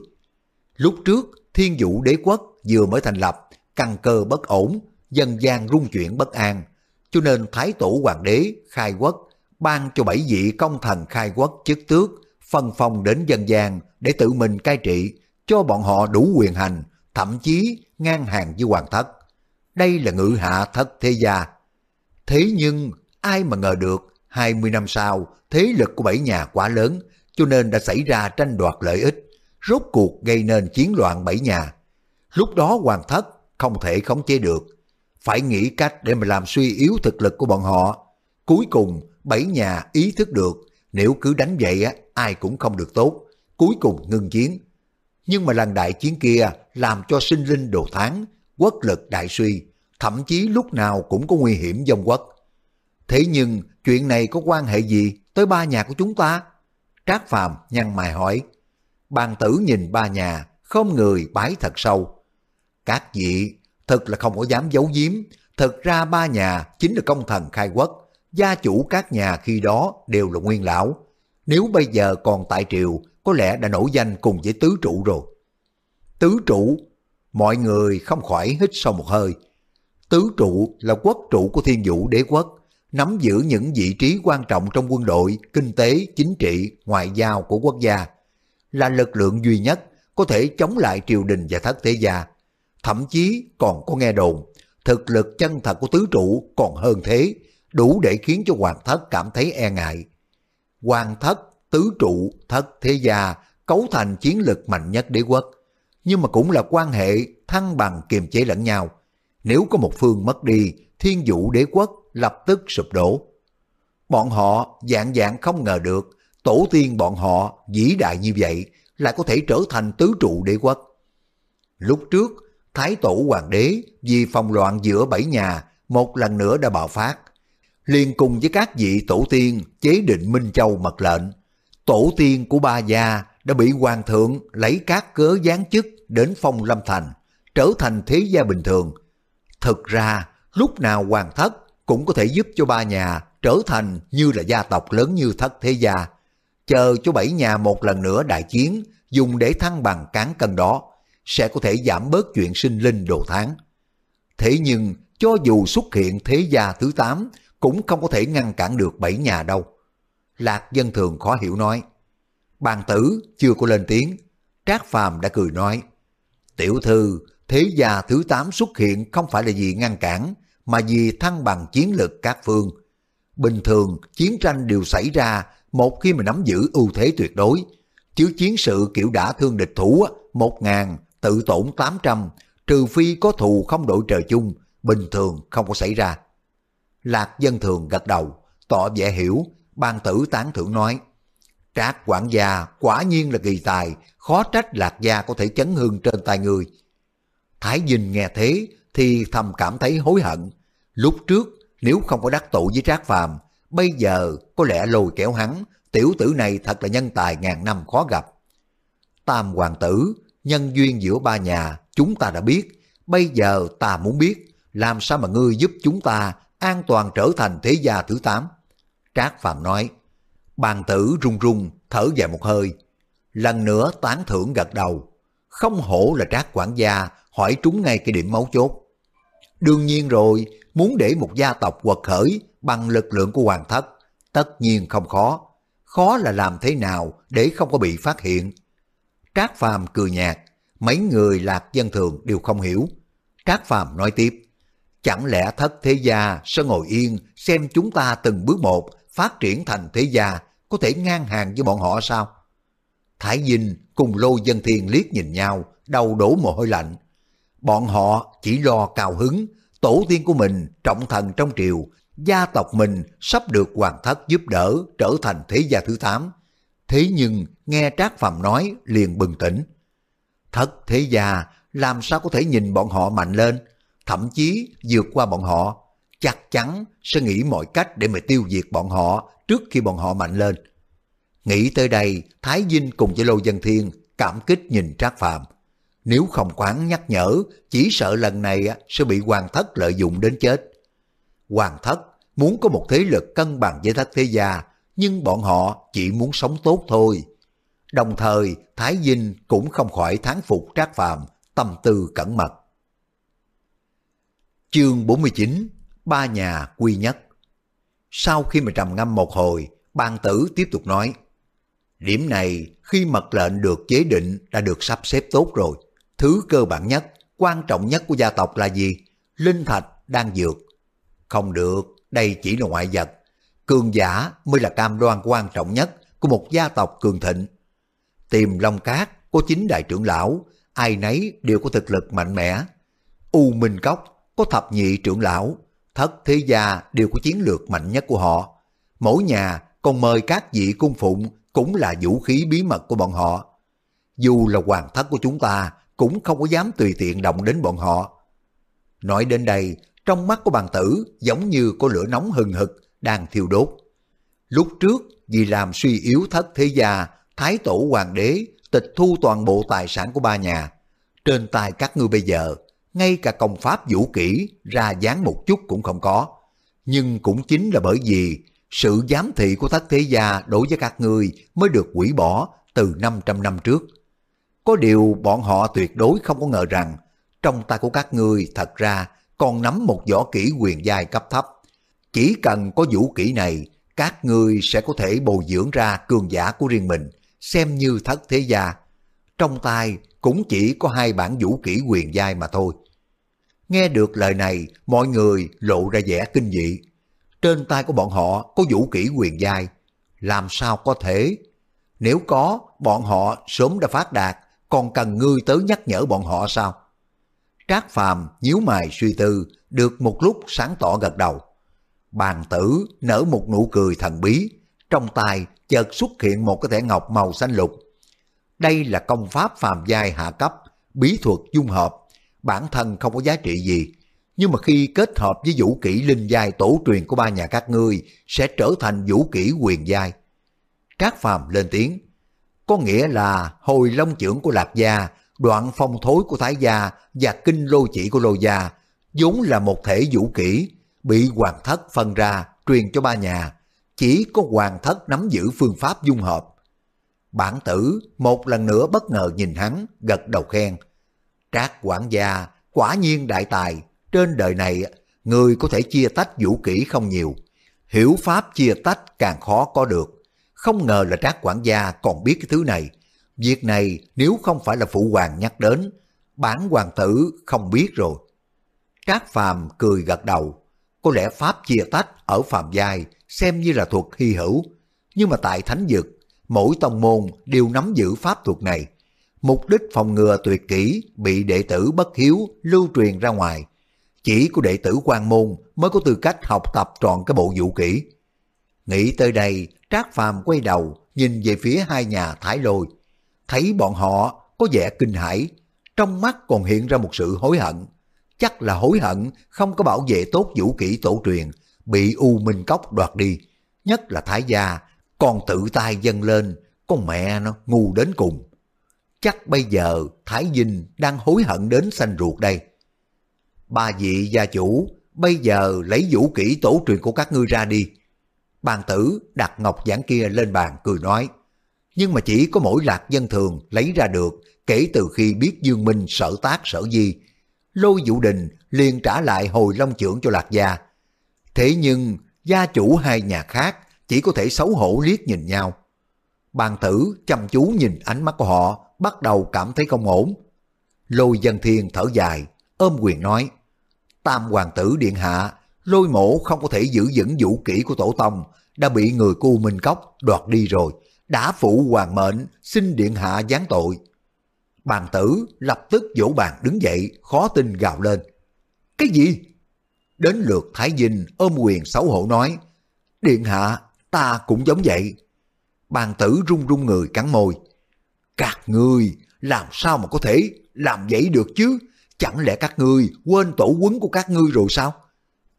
Lúc trước, thiên vũ đế quốc vừa mới thành lập, căn cơ bất ổn, dân gian rung chuyển bất an, cho nên Thái Tổ Hoàng đế khai quốc, ban cho bảy vị công thần khai quốc chức tước, phân phong đến dân gian để tự mình cai trị, cho bọn họ đủ quyền hành, thậm chí ngang hàng với hoàng thất. Đây là ngự hạ thất thế gia. Thế nhưng ai mà ngờ được 20 năm sau thế lực của bảy nhà quá lớn cho nên đã xảy ra tranh đoạt lợi ích, rốt cuộc gây nên chiến loạn bảy nhà. Lúc đó hoàng thất không thể khống chế được, phải nghĩ cách để mà làm suy yếu thực lực của bọn họ. Cuối cùng bảy nhà ý thức được nếu cứ đánh vậy á, ai cũng không được tốt, cuối cùng ngưng chiến. Nhưng mà lần đại chiến kia làm cho sinh linh đồ tháng, quốc lực đại suy, thậm chí lúc nào cũng có nguy hiểm dông quốc. Thế nhưng chuyện này có quan hệ gì tới ba nhà của chúng ta? Trác Phàm nhăn mày hỏi. Bàn tử nhìn ba nhà, không người bái thật sâu. Các vị thật là không có dám giấu giếm, thật ra ba nhà chính là công thần khai quốc, gia chủ các nhà khi đó đều là nguyên lão. Nếu bây giờ còn tại triều, có lẽ đã nổi danh cùng với tứ trụ rồi. Tứ trụ, mọi người không khỏi hít sâu một hơi. Tứ trụ là quốc trụ của thiên vũ đế quốc, nắm giữ những vị trí quan trọng trong quân đội, kinh tế, chính trị, ngoại giao của quốc gia, là lực lượng duy nhất có thể chống lại triều đình và thất thế gia. Thậm chí còn có nghe đồn, thực lực chân thật của tứ trụ còn hơn thế, đủ để khiến cho hoàng thất cảm thấy e ngại. Hoàng thất, tứ trụ, thất thế gia cấu thành chiến lực mạnh nhất đế quốc, nhưng mà cũng là quan hệ thăng bằng kiềm chế lẫn nhau. Nếu có một phương mất đi, thiên vũ đế quốc lập tức sụp đổ. Bọn họ dạng dạng không ngờ được, tổ tiên bọn họ vĩ đại như vậy lại có thể trở thành tứ trụ đế quốc. Lúc trước, Thái tổ hoàng đế vì phòng loạn giữa bảy nhà một lần nữa đã bạo phát. liền cùng với các vị tổ tiên chế định Minh Châu mật lệnh. Tổ tiên của ba gia đã bị hoàng thượng lấy các cớ giáng chức đến phong lâm thành, trở thành thế gia bình thường. Thực ra, lúc nào hoàng thất cũng có thể giúp cho ba nhà trở thành như là gia tộc lớn như thất thế gia. Chờ cho bảy nhà một lần nữa đại chiến, dùng để thăng bằng cán cân đó, sẽ có thể giảm bớt chuyện sinh linh đồ tháng. Thế nhưng, cho dù xuất hiện thế gia thứ tám, cũng không có thể ngăn cản được bảy nhà đâu. Lạc dân thường khó hiểu nói. Bàn tử chưa có lên tiếng, Trác Phàm đã cười nói. Tiểu thư, thế gia thứ tám xuất hiện không phải là vì ngăn cản, mà vì thăng bằng chiến lược các phương. Bình thường, chiến tranh đều xảy ra một khi mà nắm giữ ưu thế tuyệt đối, chứ chiến sự kiểu đã thương địch thủ một ngàn tự tổn 800, trừ phi có thù không đội trời chung, bình thường không có xảy ra. Lạc dân thường gật đầu, tỏ vẻ hiểu, ban tử tán thưởng nói. Trác quản gia quả nhiên là kỳ tài, khó trách lạc gia có thể chấn hương trên tay người. Thái Dinh nghe thế thì thầm cảm thấy hối hận. Lúc trước nếu không có đắc tội với Trác Phàm, bây giờ có lẽ lôi kéo hắn, tiểu tử này thật là nhân tài ngàn năm khó gặp. Tam hoàng tử nhân duyên giữa ba nhà chúng ta đã biết, bây giờ ta muốn biết làm sao mà ngươi giúp chúng ta an toàn trở thành thế gia thứ tám. Trác Phạm nói, bàn tử run run thở dài một hơi, lần nữa tán thưởng gật đầu, không hổ là Trác quản gia hỏi trúng ngay cái điểm mấu chốt. Đương nhiên rồi, muốn để một gia tộc quật khởi bằng lực lượng của hoàng thất, tất nhiên không khó. Khó là làm thế nào để không có bị phát hiện. Trác Phàm cười nhạt, mấy người lạc dân thường đều không hiểu. Trác Phàm nói tiếp, chẳng lẽ thất thế gia sẽ ngồi yên xem chúng ta từng bước một phát triển thành thế gia có thể ngang hàng với bọn họ sao? Thái Dinh cùng Lô Dân Thiên liếc nhìn nhau, đầu đổ mồ hôi lạnh. Bọn họ chỉ lo cao hứng, tổ tiên của mình trọng thần trong triều, gia tộc mình sắp được hoàng thất giúp đỡ trở thành thế gia thứ tám. Thế nhưng nghe Trác Phàm nói liền bừng tỉnh. Thất thế gia làm sao có thể nhìn bọn họ mạnh lên, thậm chí vượt qua bọn họ, chắc chắn sẽ nghĩ mọi cách để mà tiêu diệt bọn họ trước khi bọn họ mạnh lên. Nghĩ tới đây, Thái Vinh cùng với Lô Dân Thiên cảm kích nhìn Trác Phàm. Nếu không quán nhắc nhở, chỉ sợ lần này sẽ bị hoàng thất lợi dụng đến chết. Hoàng thất muốn có một thế lực cân bằng với thất thế gia, nhưng bọn họ chỉ muốn sống tốt thôi. Đồng thời, Thái Vinh cũng không khỏi thán phục Trác Phàm tâm tư cẩn mật. Chương 49 Ba nhà quy nhất Sau khi mà trầm ngâm một hồi, ban tử tiếp tục nói Điểm này khi mật lệnh được chế định đã được sắp xếp tốt rồi. Thứ cơ bản nhất, quan trọng nhất của gia tộc là gì? Linh thạch, đang dược. Không được, đây chỉ là ngoại vật. Cường giả mới là cam đoan quan trọng nhất của một gia tộc cường thịnh. Tìm Long Cát có chín đại trưởng lão, ai nấy đều có thực lực mạnh mẽ. U Minh Cốc có thập nhị trưởng lão, thất thế gia đều có chiến lược mạnh nhất của họ. Mỗi nhà còn mời các vị cung phụng cũng là vũ khí bí mật của bọn họ. Dù là hoàng thất của chúng ta cũng không có dám tùy tiện động đến bọn họ. Nói đến đây, trong mắt của bàn tử giống như có lửa nóng hừng hực đang thiêu đốt. Lúc trước vì làm suy yếu thất thế gia, thái tổ hoàng đế tịch thu toàn bộ tài sản của ba nhà. Trên tay các ngươi bây giờ, ngay cả công pháp vũ kỹ ra dáng một chút cũng không có. Nhưng cũng chính là bởi vì sự giám thị của thất thế gia đối với các ngươi mới được hủy bỏ từ 500 năm trước. Có điều bọn họ tuyệt đối không có ngờ rằng trong tay của các ngươi thật ra còn nắm một võ kỹ quyền giai cấp thấp. Chỉ cần có vũ kỹ này, các ngươi sẽ có thể bồi dưỡng ra cường giả của riêng mình, xem như thất thế gia. Trong tay cũng chỉ có hai bản vũ kỹ quyền giai mà thôi. Nghe được lời này, mọi người lộ ra vẻ kinh dị. Trên tay của bọn họ có vũ kỹ quyền giai. Làm sao có thể? Nếu có, bọn họ sớm đã phát đạt, còn cần ngươi tới nhắc nhở bọn họ sao? Trác Phàm nhíu mày suy tư, được một lúc sáng tỏ gật đầu. Bàn tử nở một nụ cười thần bí, trong tay chợt xuất hiện một cái thẻ ngọc màu xanh lục. Đây là công pháp phàm giai hạ cấp, bí thuật dung hợp, bản thân không có giá trị gì. Nhưng mà khi kết hợp với vũ kỹ linh giai tổ truyền của ba nhà các ngươi sẽ trở thành vũ kỹ quyền giai. Trác Phàm lên tiếng, có nghĩa là hồi long trưởng của Lạc Gia, đoạn phong thối của Thái Gia và kinh lô chỉ của Lô Gia vốn là một thể vũ kỹ, bị hoàng thất phân ra truyền cho ba nhà, chỉ có hoàng thất nắm giữ phương pháp dung hợp. Bản tử một lần nữa bất ngờ nhìn hắn, gật đầu khen. Trác quản gia, quả nhiên đại tài, trên đời này người có thể chia tách vũ kỹ không nhiều, hiểu pháp chia tách càng khó có được. Không ngờ là trác quản gia còn biết cái thứ này. Việc này nếu không phải là phụ hoàng nhắc đến, bản hoàng tử không biết rồi. Trác phàm cười gật đầu. Có lẽ pháp chia tách ở phàm giai xem như là thuật hy hữu. Nhưng mà tại thánh dực, mỗi tông môn đều nắm giữ pháp thuật này. Mục đích phòng ngừa tuyệt kỹ bị đệ tử bất hiếu lưu truyền ra ngoài. Chỉ của đệ tử quan môn mới có tư cách học tập trọn cái bộ vũ kỹ. Nghĩ tới đây, Trác Phàm quay đầu, nhìn về phía hai nhà Thái Lôi. Thấy bọn họ có vẻ kinh hãi, trong mắt còn hiện ra một sự hối hận. Chắc là hối hận không có bảo vệ tốt vũ kỹ tổ truyền, bị U Minh Cốc đoạt đi. Nhất là Thái Gia, còn tự tay dâng lên, con mẹ nó ngu đến cùng. Chắc bây giờ Thái Vinh đang hối hận đến xanh ruột đây. Ba vị gia chủ, bây giờ lấy vũ kỹ tổ truyền của các ngươi ra đi, Bàn tử đặt ngọc giảng kia lên bàn cười nói. Nhưng mà chỉ có mỗi lạc dân thường lấy ra được kể từ khi biết Dương Minh sở tác sở di. Lôi Vũ Đình liền trả lại hồi long trưởng cho lạc gia. Thế nhưng gia chủ hai nhà khác chỉ có thể xấu hổ liếc nhìn nhau. Bàn tử chăm chú nhìn ánh mắt của họ bắt đầu cảm thấy không ổn. Lôi dân thiên thở dài, ôm quyền nói. Tam hoàng tử điện hạ lôi mổ không có thể giữ vững vũ kỹ của tổ tông, đã bị người cu Minh Cốc đoạt đi rồi, đã phụ hoàng mệnh, xin điện hạ giáng tội. Bàn tử lập tức vỗ bàn đứng dậy, khó tin gào lên. Cái gì? Đến lượt Thái Vinh ôm quyền xấu hổ nói, Điện hạ, ta cũng giống vậy. Bàn tử run run người cắn môi. Các ngươi làm sao mà có thể làm vậy được chứ? Chẳng lẽ các ngươi quên tổ quấn của các ngươi rồi sao?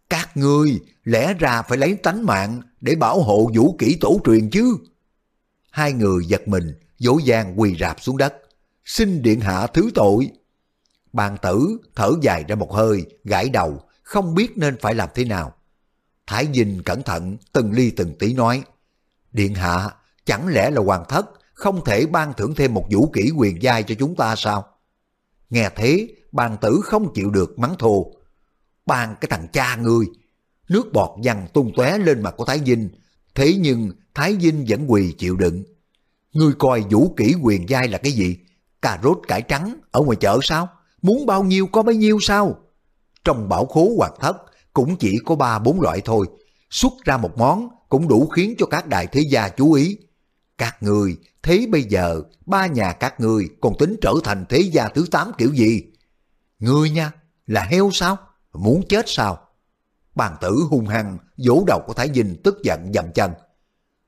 Các ngươi lẽ ra phải lấy tánh mạng để bảo hộ vũ kỹ tổ truyền chứ. Hai người giật mình, dỗ dàng quỳ rạp xuống đất. Xin điện hạ thứ tội. Bàn tử thở dài ra một hơi, gãi đầu, không biết nên phải làm thế nào. Thái Dinh cẩn thận, từng ly từng tí nói. Điện hạ, chẳng lẽ là hoàng thất không thể ban thưởng thêm một vũ kỹ quyền giai cho chúng ta sao? Nghe thế, bàn tử không chịu được mắng thù. ban cái thằng cha ngươi. Nước bọt văng tung tóe lên mặt của Thái Dinh thế nhưng Thái Vinh vẫn quỳ chịu đựng. Ngươi coi vũ kỹ quyền giai là cái gì? Cà rốt cải trắng ở ngoài chợ sao? Muốn bao nhiêu có bấy nhiêu sao? Trong bảo khố hoặc thất cũng chỉ có ba bốn loại thôi. Xuất ra một món cũng đủ khiến cho các đại thế gia chú ý. Các người, thế bây giờ ba nhà các người còn tính trở thành thế gia thứ tám kiểu gì? Ngươi nha, là heo sao? muốn chết sao? Bàn tử hung hăng, vỗ đầu của Thái dinh tức giận dậm chân.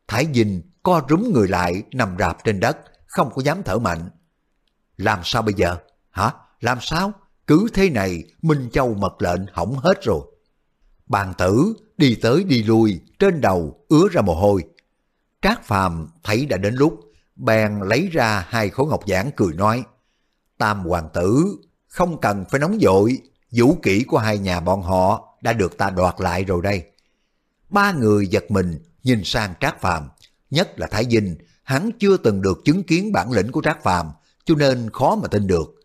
Thái dinh co rúm người lại nằm rạp trên đất, không có dám thở mạnh. Làm sao bây giờ? Hả? Làm sao? Cứ thế này, Minh Châu mật lệnh hỏng hết rồi. Bàn tử đi tới đi lui, trên đầu ứa ra mồ hôi. Trác Phàm thấy đã đến lúc, bèn lấy ra hai khối ngọc giản cười nói. Tam hoàng tử, không cần phải nóng vội, vũ kỹ của hai nhà bọn họ đã được ta đoạt lại rồi đây. Ba người giật mình nhìn sang Trác Phàm, nhất là Thái Dinh, hắn chưa từng được chứng kiến bản lĩnh của Trác Phàm, cho nên khó mà tin được.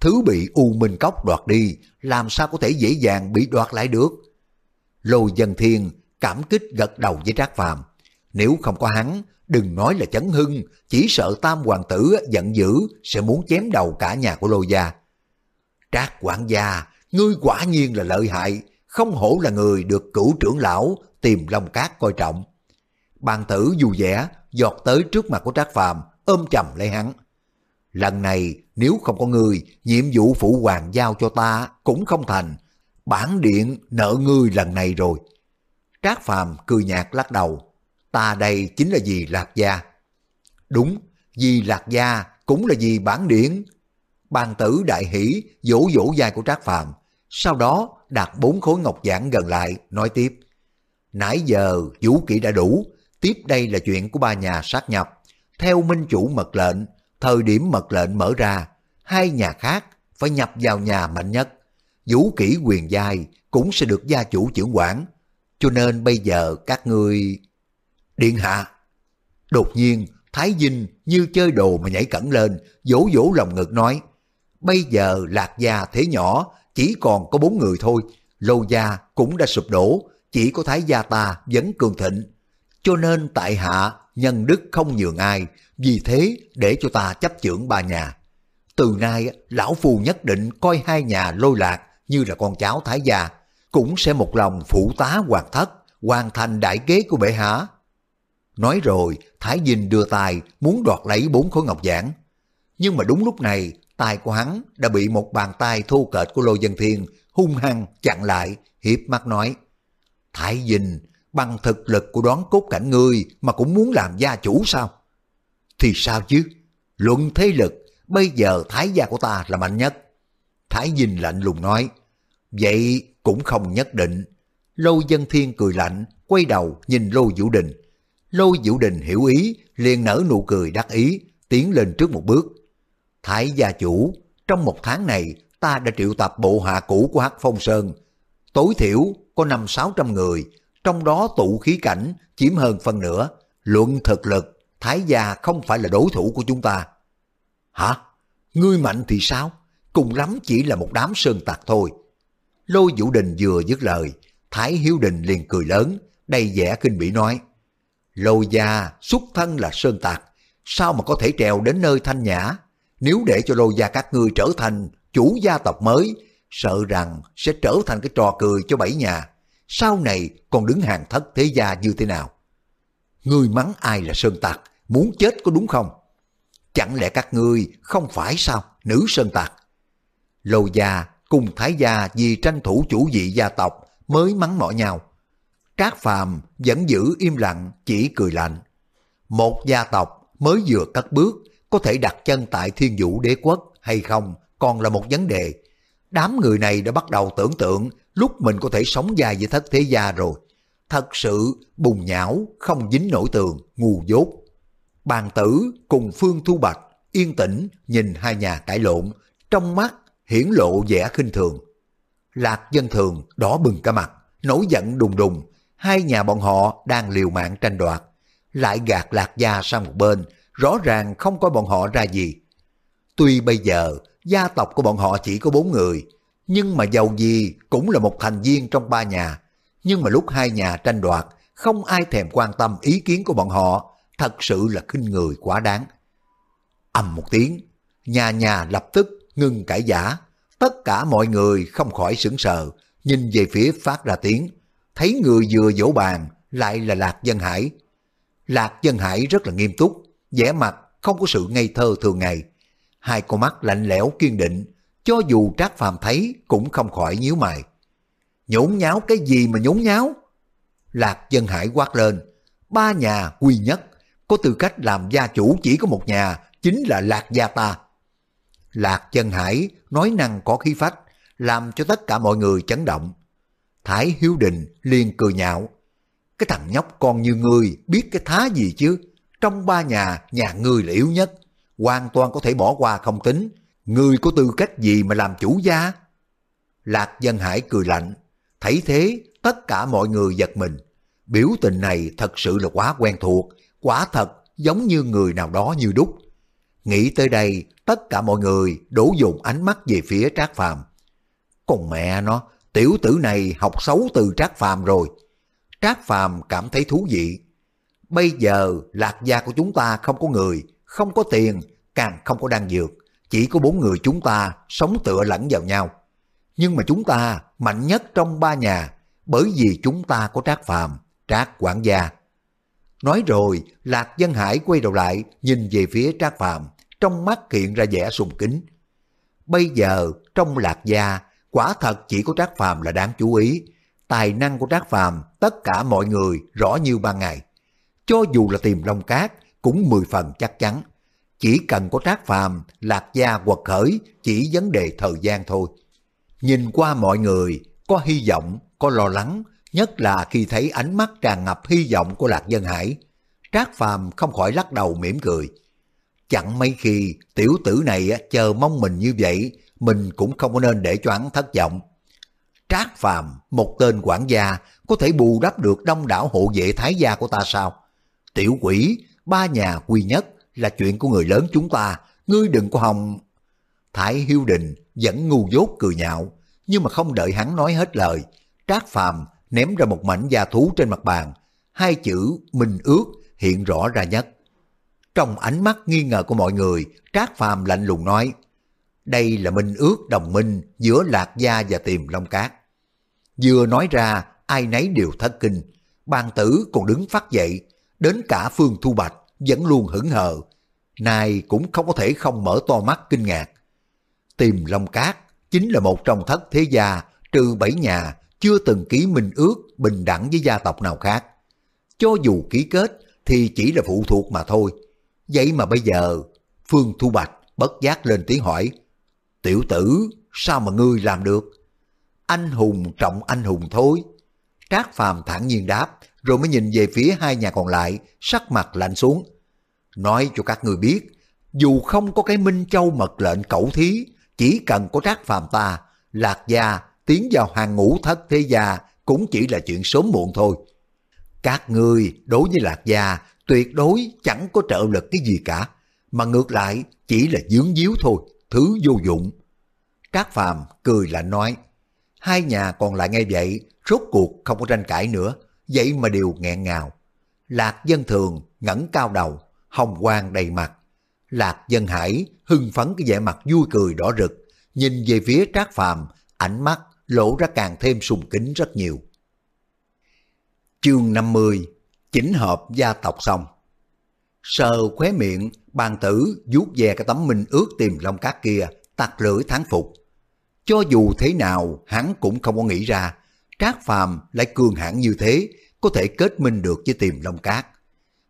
Thứ bị U Minh Cốc đoạt đi, làm sao có thể dễ dàng bị đoạt lại được? Lôi Dân Thiên cảm kích gật đầu với Trác Phàm, nếu không có hắn, đừng nói là chấn hưng, chỉ sợ tam hoàng tử giận dữ sẽ muốn chém đầu cả nhà của Lôi Gia. Trác quản gia, ngươi quả nhiên là lợi hại, không hổ là người được cửu trưởng lão tìm Long Cát coi trọng. Bàn tử dù vẻ, giọt tới trước mặt của Trác Phàm ôm chầm lấy hắn. Lần này nếu không có người, nhiệm vụ phụ hoàng giao cho ta cũng không thành. Bản điện nợ ngươi lần này rồi. Trác Phàm cười nhạt lắc đầu. Ta đây chính là gì Lạc Gia. Đúng, vì Lạc Gia cũng là vì bản điện. Bàn tử đại hỷ vỗ vỗ vai của Trác Phàm sau đó đặt bốn khối ngọc giản gần lại, nói tiếp. Nãy giờ vũ kỹ đã đủ, tiếp đây là chuyện của ba nhà sát nhập. Theo minh chủ mật lệnh, thời điểm mật lệnh mở ra, hai nhà khác phải nhập vào nhà mạnh nhất. Vũ kỹ quyền giai cũng sẽ được gia chủ trưởng quản. Cho nên bây giờ các ngươi... Điện hạ! Đột nhiên, Thái Vinh như chơi đồ mà nhảy cẩn lên, vỗ vỗ lòng ngực nói, bây giờ lạc gia thế nhỏ, chỉ còn có bốn người thôi, lâu gia cũng đã sụp đổ, chỉ có thái gia ta vẫn cường thịnh. Cho nên tại hạ nhân đức không nhường ai, vì thế để cho ta chấp trưởng ba nhà. Từ nay, lão phù nhất định coi hai nhà lôi lạc như là con cháu thái gia, cũng sẽ một lòng phụ tá hoàng thất, hoàn thành đại kế của bệ hạ. Nói rồi, Thái Dinh đưa tay muốn đoạt lấy bốn khối ngọc giản. Nhưng mà đúng lúc này, tay của hắn đã bị một bàn tay thu kệch của Lô Dân Thiên hung hăng chặn lại, hiếp mắt nói. Thái Dình bằng thực lực của đoán cốt cảnh ngươi mà cũng muốn làm gia chủ sao? Thì sao chứ? Luận thế lực, bây giờ Thái gia của ta là mạnh nhất. Thái Dình lạnh lùng nói. Vậy cũng không nhất định. Lô Dân Thiên cười lạnh, quay đầu nhìn Lô Vũ Đình. Lô Vũ Đình hiểu ý, liền nở nụ cười đắc ý, tiến lên trước một bước. Thái gia chủ, trong một tháng này ta đã triệu tập bộ hạ cũ của Hắc Phong Sơn. Tối thiểu có năm sáu trăm người, trong đó tụ khí cảnh chiếm hơn phần nửa. Luận thực lực, Thái gia không phải là đối thủ của chúng ta. Hả? Ngươi mạnh thì sao? Cùng lắm chỉ là một đám sơn tặc thôi. Lôi Vũ Đình vừa dứt lời, Thái Hiếu Đình liền cười lớn, đầy vẻ kinh bỉ nói. Lôi gia xuất thân là sơn tặc, sao mà có thể trèo đến nơi thanh nhã? Nếu để cho lôi gia các ngươi trở thành chủ gia tộc mới, sợ rằng sẽ trở thành cái trò cười cho bảy nhà. Sau này còn đứng hàng thất thế gia như thế nào? Ngươi mắng ai là sơn tặc, muốn chết có đúng không? Chẳng lẽ các ngươi không phải sao, nữ sơn tặc? Lô gia cùng thái gia vì tranh thủ chủ vị gia tộc mới mắng mỏ nhau. Trác Phàm vẫn giữ im lặng, chỉ cười lạnh. Một gia tộc mới vừa cất bước, có thể đặt chân tại thiên vũ đế quốc hay không còn là một vấn đề. Đám người này đã bắt đầu tưởng tượng lúc mình có thể sống dài với thất thế gia rồi. Thật sự bùng nhão, không dính nổi tường, ngu dốt. Bàn tử cùng Phương Thu Bạch yên tĩnh nhìn hai nhà cãi lộn, trong mắt hiển lộ vẻ khinh thường. Lạc dân thường đỏ bừng cả mặt, nổi giận đùng đùng, hai nhà bọn họ đang liều mạng tranh đoạt, lại gạt lạc gia sang một bên, rõ ràng không coi bọn họ ra gì. Tuy bây giờ gia tộc của bọn họ chỉ có bốn người, nhưng mà giàu gì cũng là một thành viên trong ba nhà. Nhưng mà lúc hai nhà tranh đoạt, không ai thèm quan tâm ý kiến của bọn họ, thật sự là khinh người quá đáng. ầm một tiếng, nhà nhà lập tức ngừng cãi giả, tất cả mọi người không khỏi sững sờ, nhìn về phía phát ra tiếng, thấy người vừa vỗ bàn lại là Lạc Dân Hải. Lạc Dân Hải rất là nghiêm túc, vẻ mặt không có sự ngây thơ thường ngày. Hai con mắt lạnh lẽo kiên định, cho dù Trác Phàm thấy cũng không khỏi nhíu mày. Nhốn nháo cái gì mà nhốn nháo? Lạc Dân Hải quát lên, ba nhà quy nhất, có tư cách làm gia chủ chỉ có một nhà, chính là Lạc gia ta. Lạc Dân Hải nói năng có khí phách, làm cho tất cả mọi người chấn động. Thái Hiếu Đình liền cười nhạo. Cái thằng nhóc con như ngươi biết cái thá gì chứ? Trong ba nhà, nhà ngươi là yếu nhất. Hoàn toàn có thể bỏ qua không tính. Ngươi có tư cách gì mà làm chủ gia? Lạc Dân Hải cười lạnh, thấy thế tất cả mọi người giật mình. Biểu tình này thật sự là quá quen thuộc, quả thật giống như người nào đó như đúc. Nghĩ tới đây, tất cả mọi người đổ dồn ánh mắt về phía Trác Phàm. Còn mẹ nó, tiểu tử này học xấu từ Trác Phàm rồi. Trác Phàm cảm thấy thú vị. Bây giờ lạc gia của chúng ta không có người, không có tiền, càng không có đan dược. Chỉ có bốn người chúng ta sống tựa lẫn vào nhau. Nhưng mà chúng ta mạnh nhất trong ba nhà bởi vì chúng ta có Trác Phàm, Trác quản gia. Nói rồi, Lạc Dân Hải quay đầu lại nhìn về phía Trác Phàm, trong mắt hiện ra vẻ sùng kính. Bây giờ trong Lạc gia, quả thật chỉ có Trác Phàm là đáng chú ý. Tài năng của Trác Phàm tất cả mọi người rõ như ban ngày. Cho dù là tìm Long Cát cũng mười phần chắc chắn. Chỉ cần có Trác Phàm, Lạc gia quật khởi chỉ vấn đề thời gian thôi. Nhìn qua mọi người, có hy vọng, có lo lắng, nhất là khi thấy ánh mắt tràn ngập hy vọng của Lạc Dân Hải. Trác Phàm không khỏi lắc đầu mỉm cười. Chẳng mấy khi tiểu tử này chờ mong mình như vậy, mình cũng không có nên để cho hắn thất vọng. Trác Phàm, một tên quản gia, có thể bù đắp được đông đảo hộ vệ thái gia của ta sao? Tiểu quỷ, ba nhà quy nhất là chuyện của người lớn chúng ta, ngươi đừng có hòng. Thái Hiếu Đình vẫn ngu dốt cười nhạo, nhưng mà không đợi hắn nói hết lời. Trác Phàm ném ra một mảnh da thú trên mặt bàn, hai chữ minh ước hiện rõ ra nhất. Trong ánh mắt nghi ngờ của mọi người, Trác Phàm lạnh lùng nói, đây là minh ước đồng minh giữa Lạc Gia và Tiềm Long Cát. Vừa nói ra, ai nấy đều thất kinh, bàn tử còn đứng phát dậy, đến cả Phương Thu Bạch vẫn luôn hững hờ, nay cũng không có thể không mở to mắt kinh ngạc. Tìm Long Cát chính là một trong thất thế gia trừ bảy nhà chưa từng ký minh ước bình đẳng với gia tộc nào khác. Cho dù ký kết thì chỉ là phụ thuộc mà thôi. Vậy mà bây giờ, Phương Thu Bạch bất giác lên tiếng hỏi, Tiểu tử, sao mà ngươi làm được? Anh hùng trọng anh hùng thôi. Trác Phàm thản nhiên đáp, rồi mới nhìn về phía hai nhà còn lại, sắc mặt lạnh xuống. Nói cho các người biết, dù không có cái Minh Châu mật lệnh cẩu thí, chỉ cần có Trác Phàm ta, Lạc Gia tiến vào hàng ngũ thất thế gia cũng chỉ là chuyện sớm muộn thôi. Các ngươi đối với Lạc Gia tuyệt đối chẳng có trợ lực cái gì cả, mà ngược lại chỉ là dướng díu thôi, thứ vô dụng. Trác Phàm cười lạnh nói, hai nhà còn lại nghe vậy, rốt cuộc không có tranh cãi nữa, vậy mà đều nghẹn ngào. Lạc dân thường ngẩng cao đầu, hồng quang đầy mặt. Lạc dân hải hưng phấn cái vẻ mặt vui cười đỏ rực, nhìn về phía Trác Phàm, ánh mắt lộ ra càng thêm sùng kính rất nhiều. Chương 50 Chỉnh hợp gia tộc xong Sờ khóe miệng, bàn tử vuốt về cái tấm minh ước tìm long cát kia, tặc lưỡi thắng phục. Cho dù thế nào, hắn cũng không có nghĩ ra, Trác Phàm lại cường hãn như thế, có thể kết minh được với tìm long cát.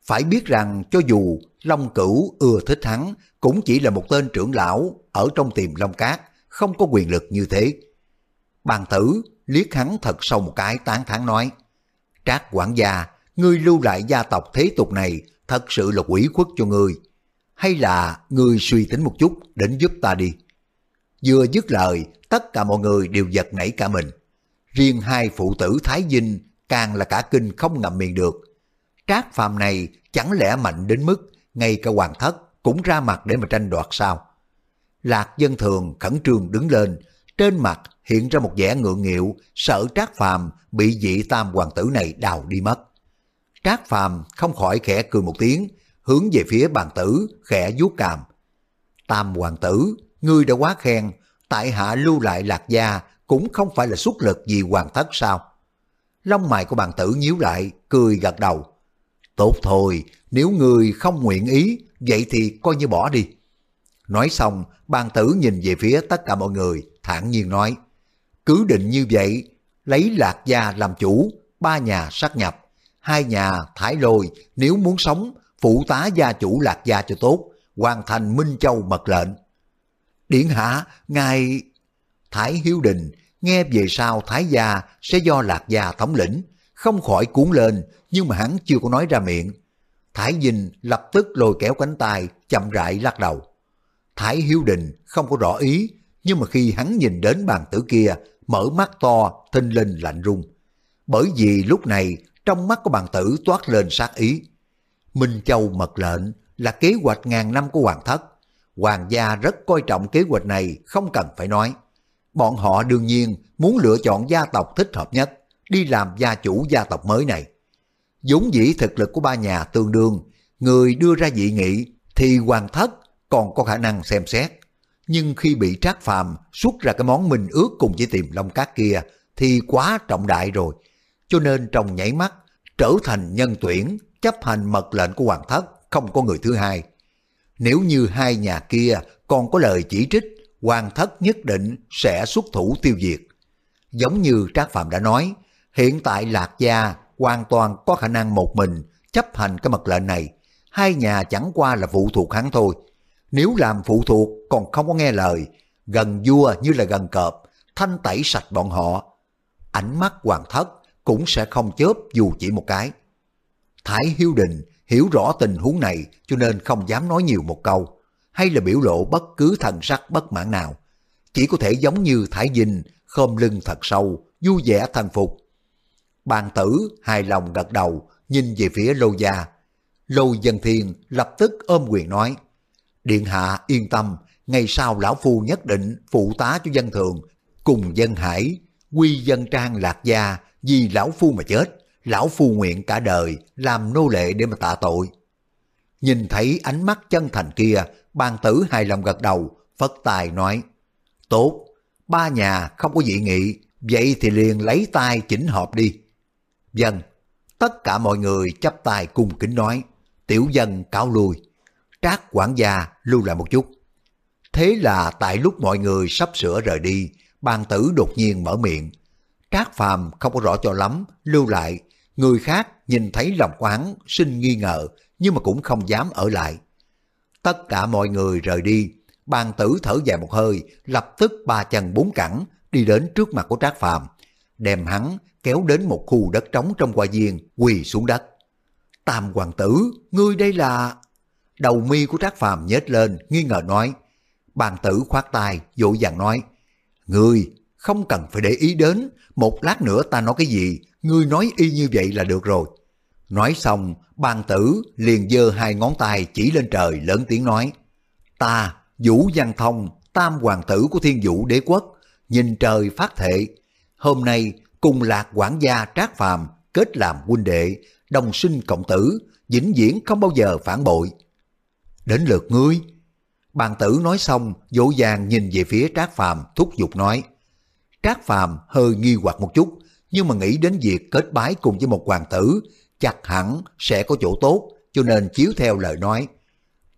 Phải biết rằng cho dù Long Cửu ưa thích hắn, cũng chỉ là một tên trưởng lão ở trong tìm long cát, không có quyền lực như thế. Bàn tử liếc hắn thật sâu một cái tán thán nói, Trác quản gia, ngươi lưu lại gia tộc thế tục này thật sự là quỷ khuất cho ngươi. Hay là ngươi suy tính một chút đến giúp ta đi. Vừa dứt lời, tất cả mọi người đều giật nảy cả mình. Riêng hai phụ tử Thái Dinh càng là cả kinh không ngậm miệng được. Trác phàm này chẳng lẽ mạnh đến mức ngay cả hoàng thất cũng ra mặt để mà tranh đoạt sao? Lạc dân thường khẩn trương đứng lên, trên mặt hiện ra một vẻ ngượng nghịu, sợ Trác Phàm bị vị tam hoàng tử này đào đi mất. Trác Phàm không khỏi khẽ cười một tiếng, hướng về phía bàn tử, khẽ vuốt càm. Tam hoàng tử, ngươi đã quá khen, tại hạ lưu lại lạc gia cũng không phải là xuất lực vì hoàn thất sao? Lông mày của bàn tử nhíu lại, cười gật đầu. Tốt thôi, nếu người không nguyện ý, vậy thì coi như bỏ đi. Nói xong, bàn tử nhìn về phía tất cả mọi người, thản nhiên nói. Cứ định như vậy, lấy lạc gia làm chủ, ba nhà sát nhập, hai nhà thải lôi nếu muốn sống, phụ tá gia chủ lạc gia cho tốt, hoàn thành Minh Châu mật lệnh. Điển hạ, ngài... Thái Hiếu Đình nghe về sau Thái gia sẽ do lạc gia thống lĩnh, không khỏi cuốn lên, nhưng mà hắn chưa có nói ra miệng. Thái Dinh lập tức lôi kéo cánh tay, chậm rãi lắc đầu. Thái Hiếu Đình không có rõ ý, nhưng mà khi hắn nhìn đến bàn tử kia, mở mắt to, thinh linh lạnh rung. Bởi vì lúc này, trong mắt của bàn tử toát lên sát ý. Minh Châu mật lệnh là kế hoạch ngàn năm của Hoàng thất. Hoàng gia rất coi trọng kế hoạch này, không cần phải nói. Bọn họ đương nhiên muốn lựa chọn gia tộc thích hợp nhất, đi làm gia chủ gia tộc mới này. vốn dĩ thực lực của ba nhà tương đương, người đưa ra dị nghị thì Hoàng thất còn có khả năng xem xét. Nhưng khi bị Trác Phàm xuất ra cái món mình ước cùng với tìm long cát kia thì quá trọng đại rồi. Cho nên trong nhảy mắt trở thành nhân tuyển chấp hành mật lệnh của Hoàng thất không có người thứ hai. Nếu như hai nhà kia còn có lời chỉ trích, Hoàng thất nhất định sẽ xuất thủ tiêu diệt. Giống như Trác Phạm đã nói, hiện tại Lạc Gia hoàn toàn có khả năng một mình chấp hành cái mật lệnh này. Hai nhà chẳng qua là phụ thuộc hắn thôi. Nếu làm phụ thuộc còn không có nghe lời, gần vua như là gần cọp, thanh tẩy sạch bọn họ. Ánh mắt hoàng thất cũng sẽ không chớp dù chỉ một cái. Thái Hiếu Đình hiểu rõ tình huống này cho nên không dám nói nhiều một câu, hay là biểu lộ bất cứ thần sắc bất mãn nào. Chỉ có thể giống như Thái Dinh, khom lưng thật sâu, vui vẻ thần phục. Bàn tử hài lòng gật đầu, nhìn về phía Lô Gia. Lô Dân Thiên lập tức ôm quyền nói, Điện Hạ yên tâm, ngày sau lão phu nhất định phụ tá cho dân thường, cùng dân hải, quy dân trang lạc gia, vì lão phu mà chết lão phu nguyện cả đời làm nô lệ để mà tạ tội. Nhìn thấy ánh mắt chân thành kia, bàn tử hài lòng gật đầu, phất tài nói, Tốt, ba nhà không có dị nghị, vậy thì liền lấy tay chỉnh họp đi. Dân, tất cả mọi người chấp tay cung kính nói, tiểu dân cáo lui. Trác quản gia lưu lại một chút. Thế là tại lúc mọi người sắp sửa rời đi, bàn tử đột nhiên mở miệng. Trác phàm không có rõ cho lắm, lưu lại Người khác nhìn thấy lòng quán sinh nghi ngờ nhưng mà cũng không dám ở lại. Tất cả mọi người rời đi, bàn tử thở dài một hơi, lập tức ba chân bốn cẳng đi đến trước mặt của Trác Phàm, đem hắn kéo đến một khu đất trống trong hoa viên, quỳ xuống đất. Tam hoàng tử, ngươi đây là... Đầu mi của Trác Phàm nhếch lên, nghi ngờ nói. Bàn tử khoát tay, dội vàng nói. Ngươi không cần phải để ý đến, một lát nữa ta nói cái gì, ngươi nói y như vậy là được rồi. Nói xong, bàn tử liền giơ hai ngón tay chỉ lên trời lớn tiếng nói, ta, Vũ Văn Thông, tam hoàng tử của thiên vũ đế quốc, nhìn trời phát thệ, hôm nay cùng lạc quản gia trác phàm kết làm huynh đệ, đồng sinh cộng tử, vĩnh viễn không bao giờ phản bội. Đến lượt ngươi, bàn tử nói xong, dỗ dàng nhìn về phía trác phàm thúc giục nói, Trác Phàm hơi nghi hoặc một chút, nhưng mà nghĩ đến việc kết bái cùng với một hoàng tử, chắc hẳn sẽ có chỗ tốt, cho nên chiếu theo lời nói.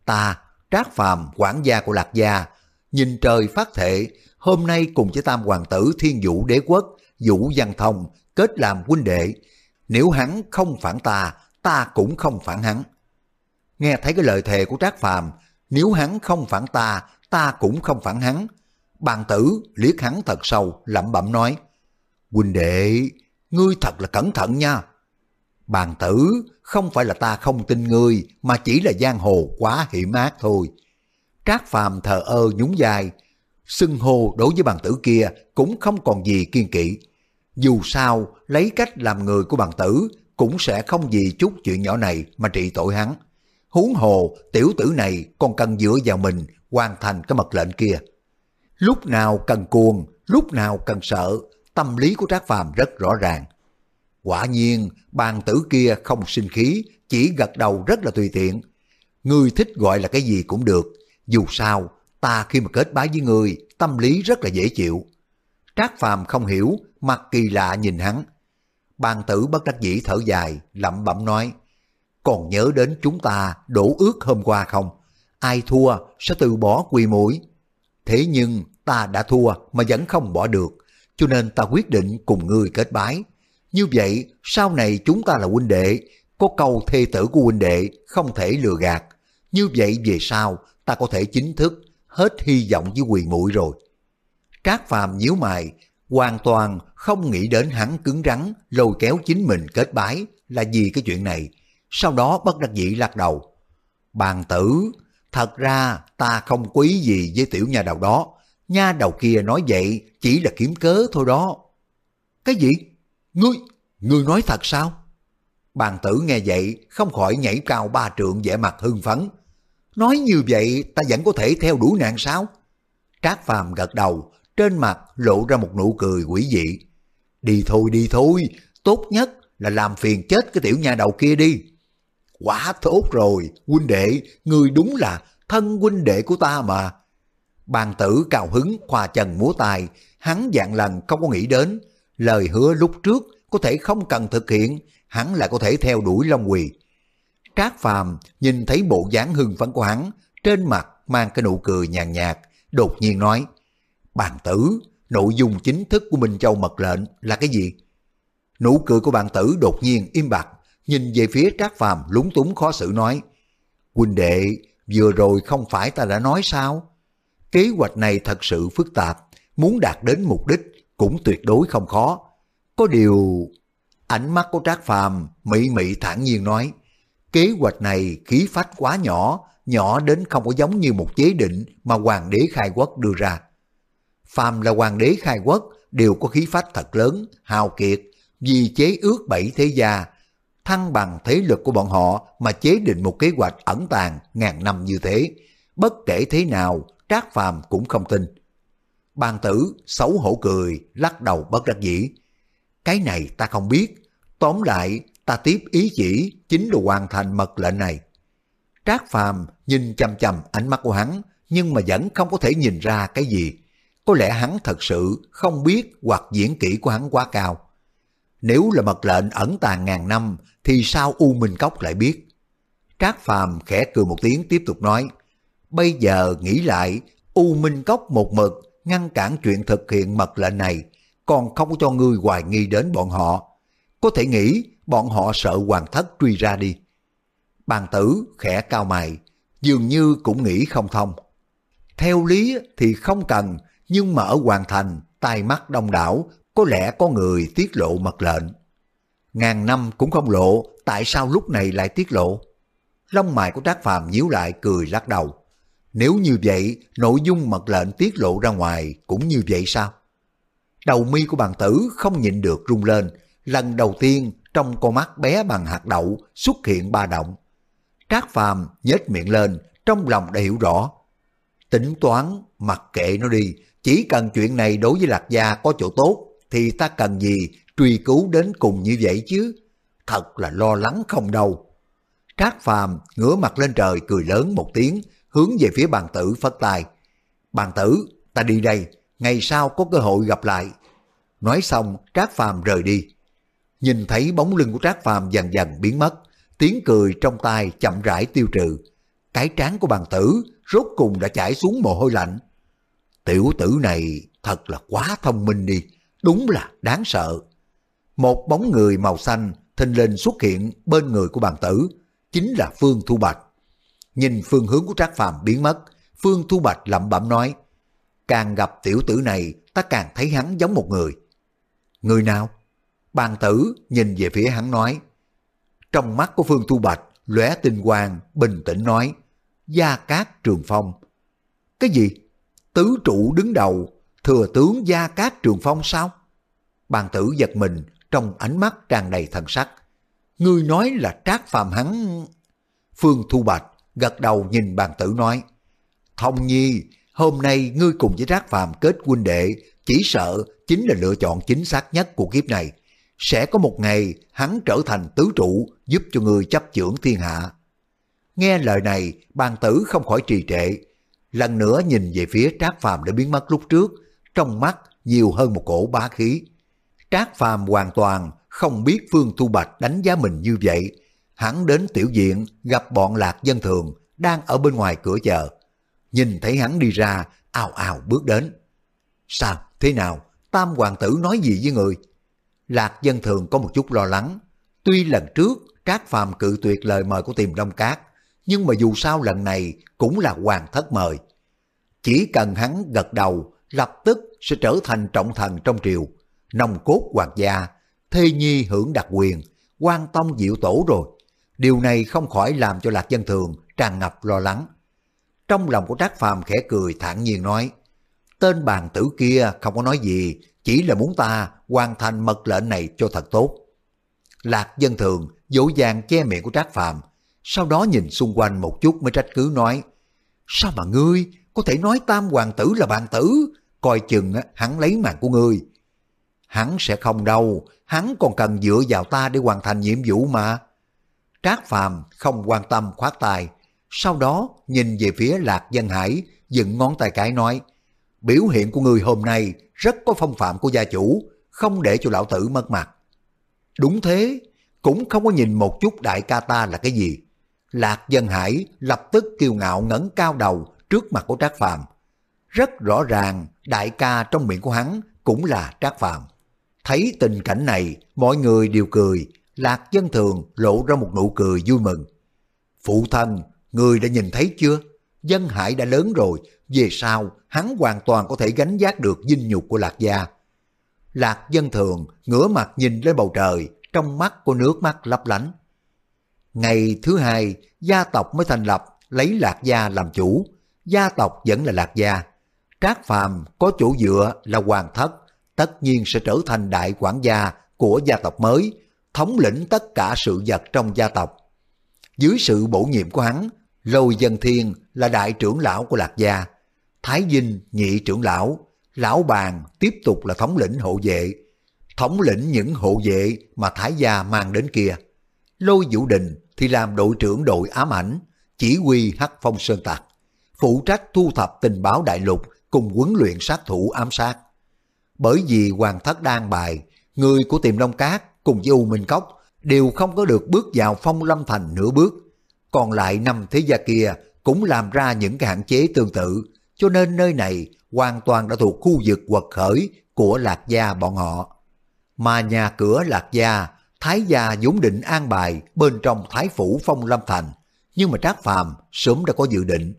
Ta, Trác Phàm quản gia của Lạc Gia, nhìn trời phát thệ, hôm nay cùng với tam hoàng tử thiên vũ đế quốc, vũ văn thông, kết làm huynh đệ. Nếu hắn không phản ta, ta cũng không phản hắn. Nghe thấy cái lời thề của Trác Phàm, nếu hắn không phản ta, ta cũng không phản hắn, Bàn tử liếc hắn thật sâu, lẩm bẩm nói, huynh đệ, ngươi thật là cẩn thận nha. Bàn tử, không phải là ta không tin ngươi, mà chỉ là giang hồ quá hiểm ác thôi. Trác phàm thờ ơ nhún dài, xưng hô đối với bàn tử kia cũng không còn gì kiên kỵ. Dù sao, lấy cách làm người của bàn tử cũng sẽ không vì chút chuyện nhỏ này mà trị tội hắn. Huống hồ, tiểu tử này còn cần dựa vào mình hoàn thành cái mật lệnh kia. Lúc nào cần cuồng, lúc nào cần sợ, tâm lý của Trác Phàm rất rõ ràng. Quả nhiên, bàn tử kia không sinh khí, chỉ gật đầu rất là tùy tiện. Ngươi thích gọi là cái gì cũng được, dù sao, ta khi mà kết bái với ngươi, tâm lý rất là dễ chịu. Trác Phàm không hiểu, mặt kỳ lạ nhìn hắn. Bàn tử bất đắc dĩ thở dài, lẩm bẩm nói, còn nhớ đến chúng ta đổ ước hôm qua không? Ai thua sẽ từ bỏ quy mũi. Thế nhưng ta đã thua mà vẫn không bỏ được, cho nên ta quyết định cùng ngươi kết bái. Như vậy, sau này chúng ta là huynh đệ, có câu thê tử của huynh đệ không thể lừa gạt. Như vậy về sau, ta có thể chính thức hết hy vọng với quỳ mũi rồi. Trác Phàm nhíu mày, hoàn toàn không nghĩ đến hắn cứng rắn lôi kéo chính mình kết bái là vì cái chuyện này. Sau đó bất đắc dĩ lắc đầu. Bàn tử, Thật ra ta không quý gì với tiểu nhà đầu đó. Nha đầu kia nói vậy chỉ là kiếm cớ thôi đó. Cái gì? Ngươi, ngươi nói thật sao? Bàn tử nghe vậy không khỏi nhảy cao ba trượng vẻ mặt hưng phấn. Nói như vậy ta vẫn có thể theo đuổi nàng sao? Trác Phàm gật đầu, trên mặt lộ ra một nụ cười quỷ dị. Đi thôi đi thôi, tốt nhất là làm phiền chết cái tiểu nhà đầu kia đi. Quá tốt rồi, huynh đệ, người đúng là thân huynh đệ của ta mà. Bàn tử cao hứng khoa chân múa tài, hắn dạng lần không có nghĩ đến. Lời hứa lúc trước có thể không cần thực hiện, hắn lại có thể theo đuổi Long Quỳ. Trác Phàm nhìn thấy bộ dáng hưng phấn của hắn, trên mặt mang cái nụ cười nhàn nhạt, đột nhiên nói, Bàn tử, nội dung chính thức của Minh Châu mật lệnh là cái gì? Nụ cười của bàn tử đột nhiên im bặt, nhìn về phía Trác Phàm lúng túng khó xử nói, Huynh đệ, vừa rồi không phải ta đã nói sao? Kế hoạch này thật sự phức tạp, muốn đạt đến mục đích cũng tuyệt đối không khó. Có điều... Ánh mắt của Trác Phàm mị mị thản nhiên nói, kế hoạch này khí phách quá nhỏ, nhỏ đến không có giống như một chế định mà hoàng đế khai quốc đưa ra. Phàm là hoàng đế khai quốc đều có khí phách thật lớn, hào kiệt, vì chế ước bảy thế gia, thăng bằng thế lực của bọn họ mà chế định một kế hoạch ẩn tàng ngàn năm như thế. Bất kể thế nào, Trác Phàm cũng không tin. Bàn tử xấu hổ cười, lắc đầu bất đắc dĩ. Cái này ta không biết, tóm lại ta tiếp ý chỉ chính là hoàn thành mật lệnh này. Trác Phàm nhìn chăm chăm ánh mắt của hắn, nhưng mà vẫn không có thể nhìn ra cái gì. Có lẽ hắn thật sự không biết hoặc diễn kỹ của hắn quá cao. Nếu là mật lệnh ẩn tàng ngàn năm, thì sao U Minh Cốc lại biết? Trác Phàm khẽ cười một tiếng tiếp tục nói, bây giờ nghĩ lại, U Minh Cốc một mực ngăn cản chuyện thực hiện mật lệnh này, còn không cho ngươi hoài nghi đến bọn họ. Có thể nghĩ bọn họ sợ hoàng thất truy ra đi. Bàn tử khẽ cao mày, dường như cũng nghĩ không thông. Theo lý thì không cần, nhưng mà ở Hoàng Thành, tai mắt đông đảo, có lẽ có người tiết lộ mật lệnh. Ngàn năm cũng không lộ, tại sao lúc này lại tiết lộ? Lông mày của Trác Phàm nhíu lại cười lắc đầu. Nếu như vậy, nội dung mật lệnh tiết lộ ra ngoài cũng như vậy sao? Đầu mi của bàn tử không nhịn được rung lên, lần đầu tiên trong con mắt bé bằng hạt đậu xuất hiện ba động. Trác Phàm nhếch miệng lên, trong lòng đã hiểu rõ. Tính toán, mặc kệ nó đi, chỉ cần chuyện này đối với Lạc Gia có chỗ tốt, thì ta cần gì truy cứu đến cùng như vậy chứ? Thật là lo lắng không đâu. Trác Phàm ngửa mặt lên trời cười lớn một tiếng, hướng về phía bàn tử phất tài Bàn tử, ta đi đây, ngày sau có cơ hội gặp lại. Nói xong, Trác Phàm rời đi. Nhìn thấy bóng lưng của Trác Phàm dần dần biến mất, tiếng cười trong tai chậm rãi tiêu trừ. Cái trán của bàn tử rốt cùng đã chảy xuống mồ hôi lạnh. Tiểu tử này thật là quá thông minh đi, đúng là đáng sợ. Một bóng người màu xanh thình lình xuất hiện bên người của bàn tử, chính là Phương Thu Bạch. Nhìn phương hướng của Trác Phàm biến mất, Phương Thu Bạch lẩm bẩm nói, càng gặp tiểu tử này ta càng thấy hắn giống một người. Người nào? Bàn tử nhìn về phía hắn nói, trong mắt của Phương Thu Bạch lóe tinh quang, bình tĩnh nói, Gia Cát Trường Phong. Cái gì? Tứ trụ đứng đầu, thừa tướng Gia Cát Trường Phong sao? Bàn tử giật mình, trong ánh mắt tràn đầy thần sắc. Ngươi nói là trác phàm hắn... Phương Thu Bạch gật đầu nhìn bàn tử nói, Thông nhi, hôm nay ngươi cùng với trác phàm kết huynh đệ, chỉ sợ chính là lựa chọn chính xác nhất của kiếp này. Sẽ có một ngày hắn trở thành tứ trụ giúp cho ngươi chấp chưởng thiên hạ. Nghe lời này, bàn tử không khỏi trì trệ. Lần nữa nhìn về phía trác phàm đã biến mất lúc trước, trong mắt nhiều hơn một cổ bá khí. Trác Phàm hoàn toàn không biết Phương Thu Bạch đánh giá mình như vậy. Hắn đến tiểu diện gặp bọn lạc dân thường đang ở bên ngoài cửa chợ. Nhìn thấy hắn đi ra, ào ào bước đến. Sao? Thế nào? Tam hoàng tử nói gì với người? Lạc dân thường có một chút lo lắng. Tuy lần trước Trác Phàm cự tuyệt lời mời của tìm Đông Cát, nhưng mà dù sao lần này cũng là hoàng thất mời. Chỉ cần hắn gật đầu, lập tức sẽ trở thành trọng thần trong triều nòng cốt hoàng gia, thê nhi hưởng đặc quyền, quan tông diệu tổ rồi. Điều này không khỏi làm cho lạc dân thường tràn ngập lo lắng. Trong lòng của Trác Phàm khẽ cười thản nhiên nói, tên bàn tử kia không có nói gì, chỉ là muốn ta hoàn thành mật lệnh này cho thật tốt. Lạc dân thường dỗ dàng che miệng của Trác Phàm, sau đó nhìn xung quanh một chút mới trách cứ nói, sao mà ngươi có thể nói tam hoàng tử là bàn tử, coi chừng hắn lấy mạng của ngươi. Hắn sẽ không đâu, hắn còn cần dựa vào ta để hoàn thành nhiệm vụ mà. Trác Phàm không quan tâm khoát tay, sau đó nhìn về phía Lạc Dân Hải, dựng ngón tay cái nói, biểu hiện của người hôm nay rất có phong phạm của gia chủ, không để cho lão tử mất mặt. Đúng thế, cũng không có nhìn một chút đại ca ta là cái gì. Lạc Dân Hải lập tức kiêu ngạo ngẩng cao đầu trước mặt của Trác Phàm. Rất rõ ràng đại ca trong miệng của hắn cũng là Trác Phàm. Thấy tình cảnh này, mọi người đều cười, Lạc Dân Thường lộ ra một nụ cười vui mừng. Phụ thân, người đã nhìn thấy chưa? Dân Hải đã lớn rồi, về sau hắn hoàn toàn có thể gánh giác được dinh nhục của Lạc Gia. Lạc Dân Thường ngửa mặt nhìn lên bầu trời, trong mắt có nước mắt lấp lánh. Ngày thứ hai, gia tộc mới thành lập, lấy Lạc Gia làm chủ. Gia tộc vẫn là Lạc Gia. Trác Phàm có chỗ dựa là Hoàng Thất, tất nhiên sẽ trở thành đại quản gia của gia tộc mới, thống lĩnh tất cả sự vật trong gia tộc. Dưới sự bổ nhiệm của hắn, Lôi Dân Thiên là đại trưởng lão của Lạc Gia, Thái Dinh nhị trưởng lão, lão bàn tiếp tục là thống lĩnh hộ vệ, thống lĩnh những hộ vệ mà Thái Gia mang đến kia. Lôi Vũ Đình thì làm đội trưởng đội ám ảnh, chỉ huy Hắc Phong Sơn Tạc, phụ trách thu thập tình báo đại lục cùng huấn luyện sát thủ ám sát. Bởi vì Hoàng Thất đang bài, người của tiềm Long Cát cùng với U Minh Cốc đều không có được bước vào phong lâm thành nửa bước. Còn lại năm thế gia kia cũng làm ra những cái hạn chế tương tự, cho nên nơi này hoàn toàn đã thuộc khu vực quật khởi của Lạc Gia bọn họ. Mà nhà cửa Lạc Gia, Thái Gia vốn định an bài bên trong Thái Phủ Phong Lâm Thành, nhưng mà Trác Phàm sớm đã có dự định.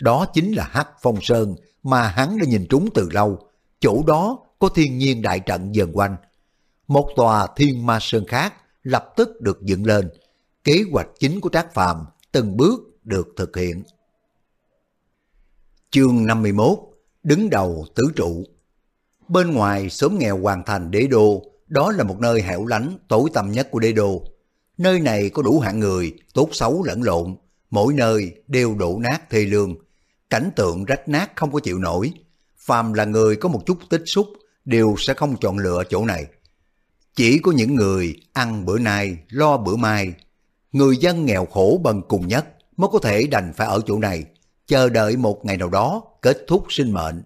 Đó chính là Hắc Phong Sơn mà hắn đã nhìn trúng từ lâu, chỗ đó có thiên nhiên đại trận dần quanh. Một tòa thiên ma sơn khác lập tức được dựng lên, kế hoạch chính của Trác Phàm từng bước được thực hiện. Chương 51 Đứng đầu tứ trụ Bên ngoài xóm nghèo hoàn thành đế đô, đó là một nơi hẻo lánh, tối tăm nhất của đế đô. Nơi này có đủ hạng người, tốt xấu lẫn lộn, mỗi nơi đều đổ nát thê lương. Cảnh tượng rách nát không có chịu nổi. Phàm là người có một chút tích xúc, đều sẽ không chọn lựa chỗ này. Chỉ có những người ăn bữa nay, lo bữa mai. Người dân nghèo khổ bần cùng nhất mới có thể đành phải ở chỗ này, chờ đợi một ngày nào đó kết thúc sinh mệnh.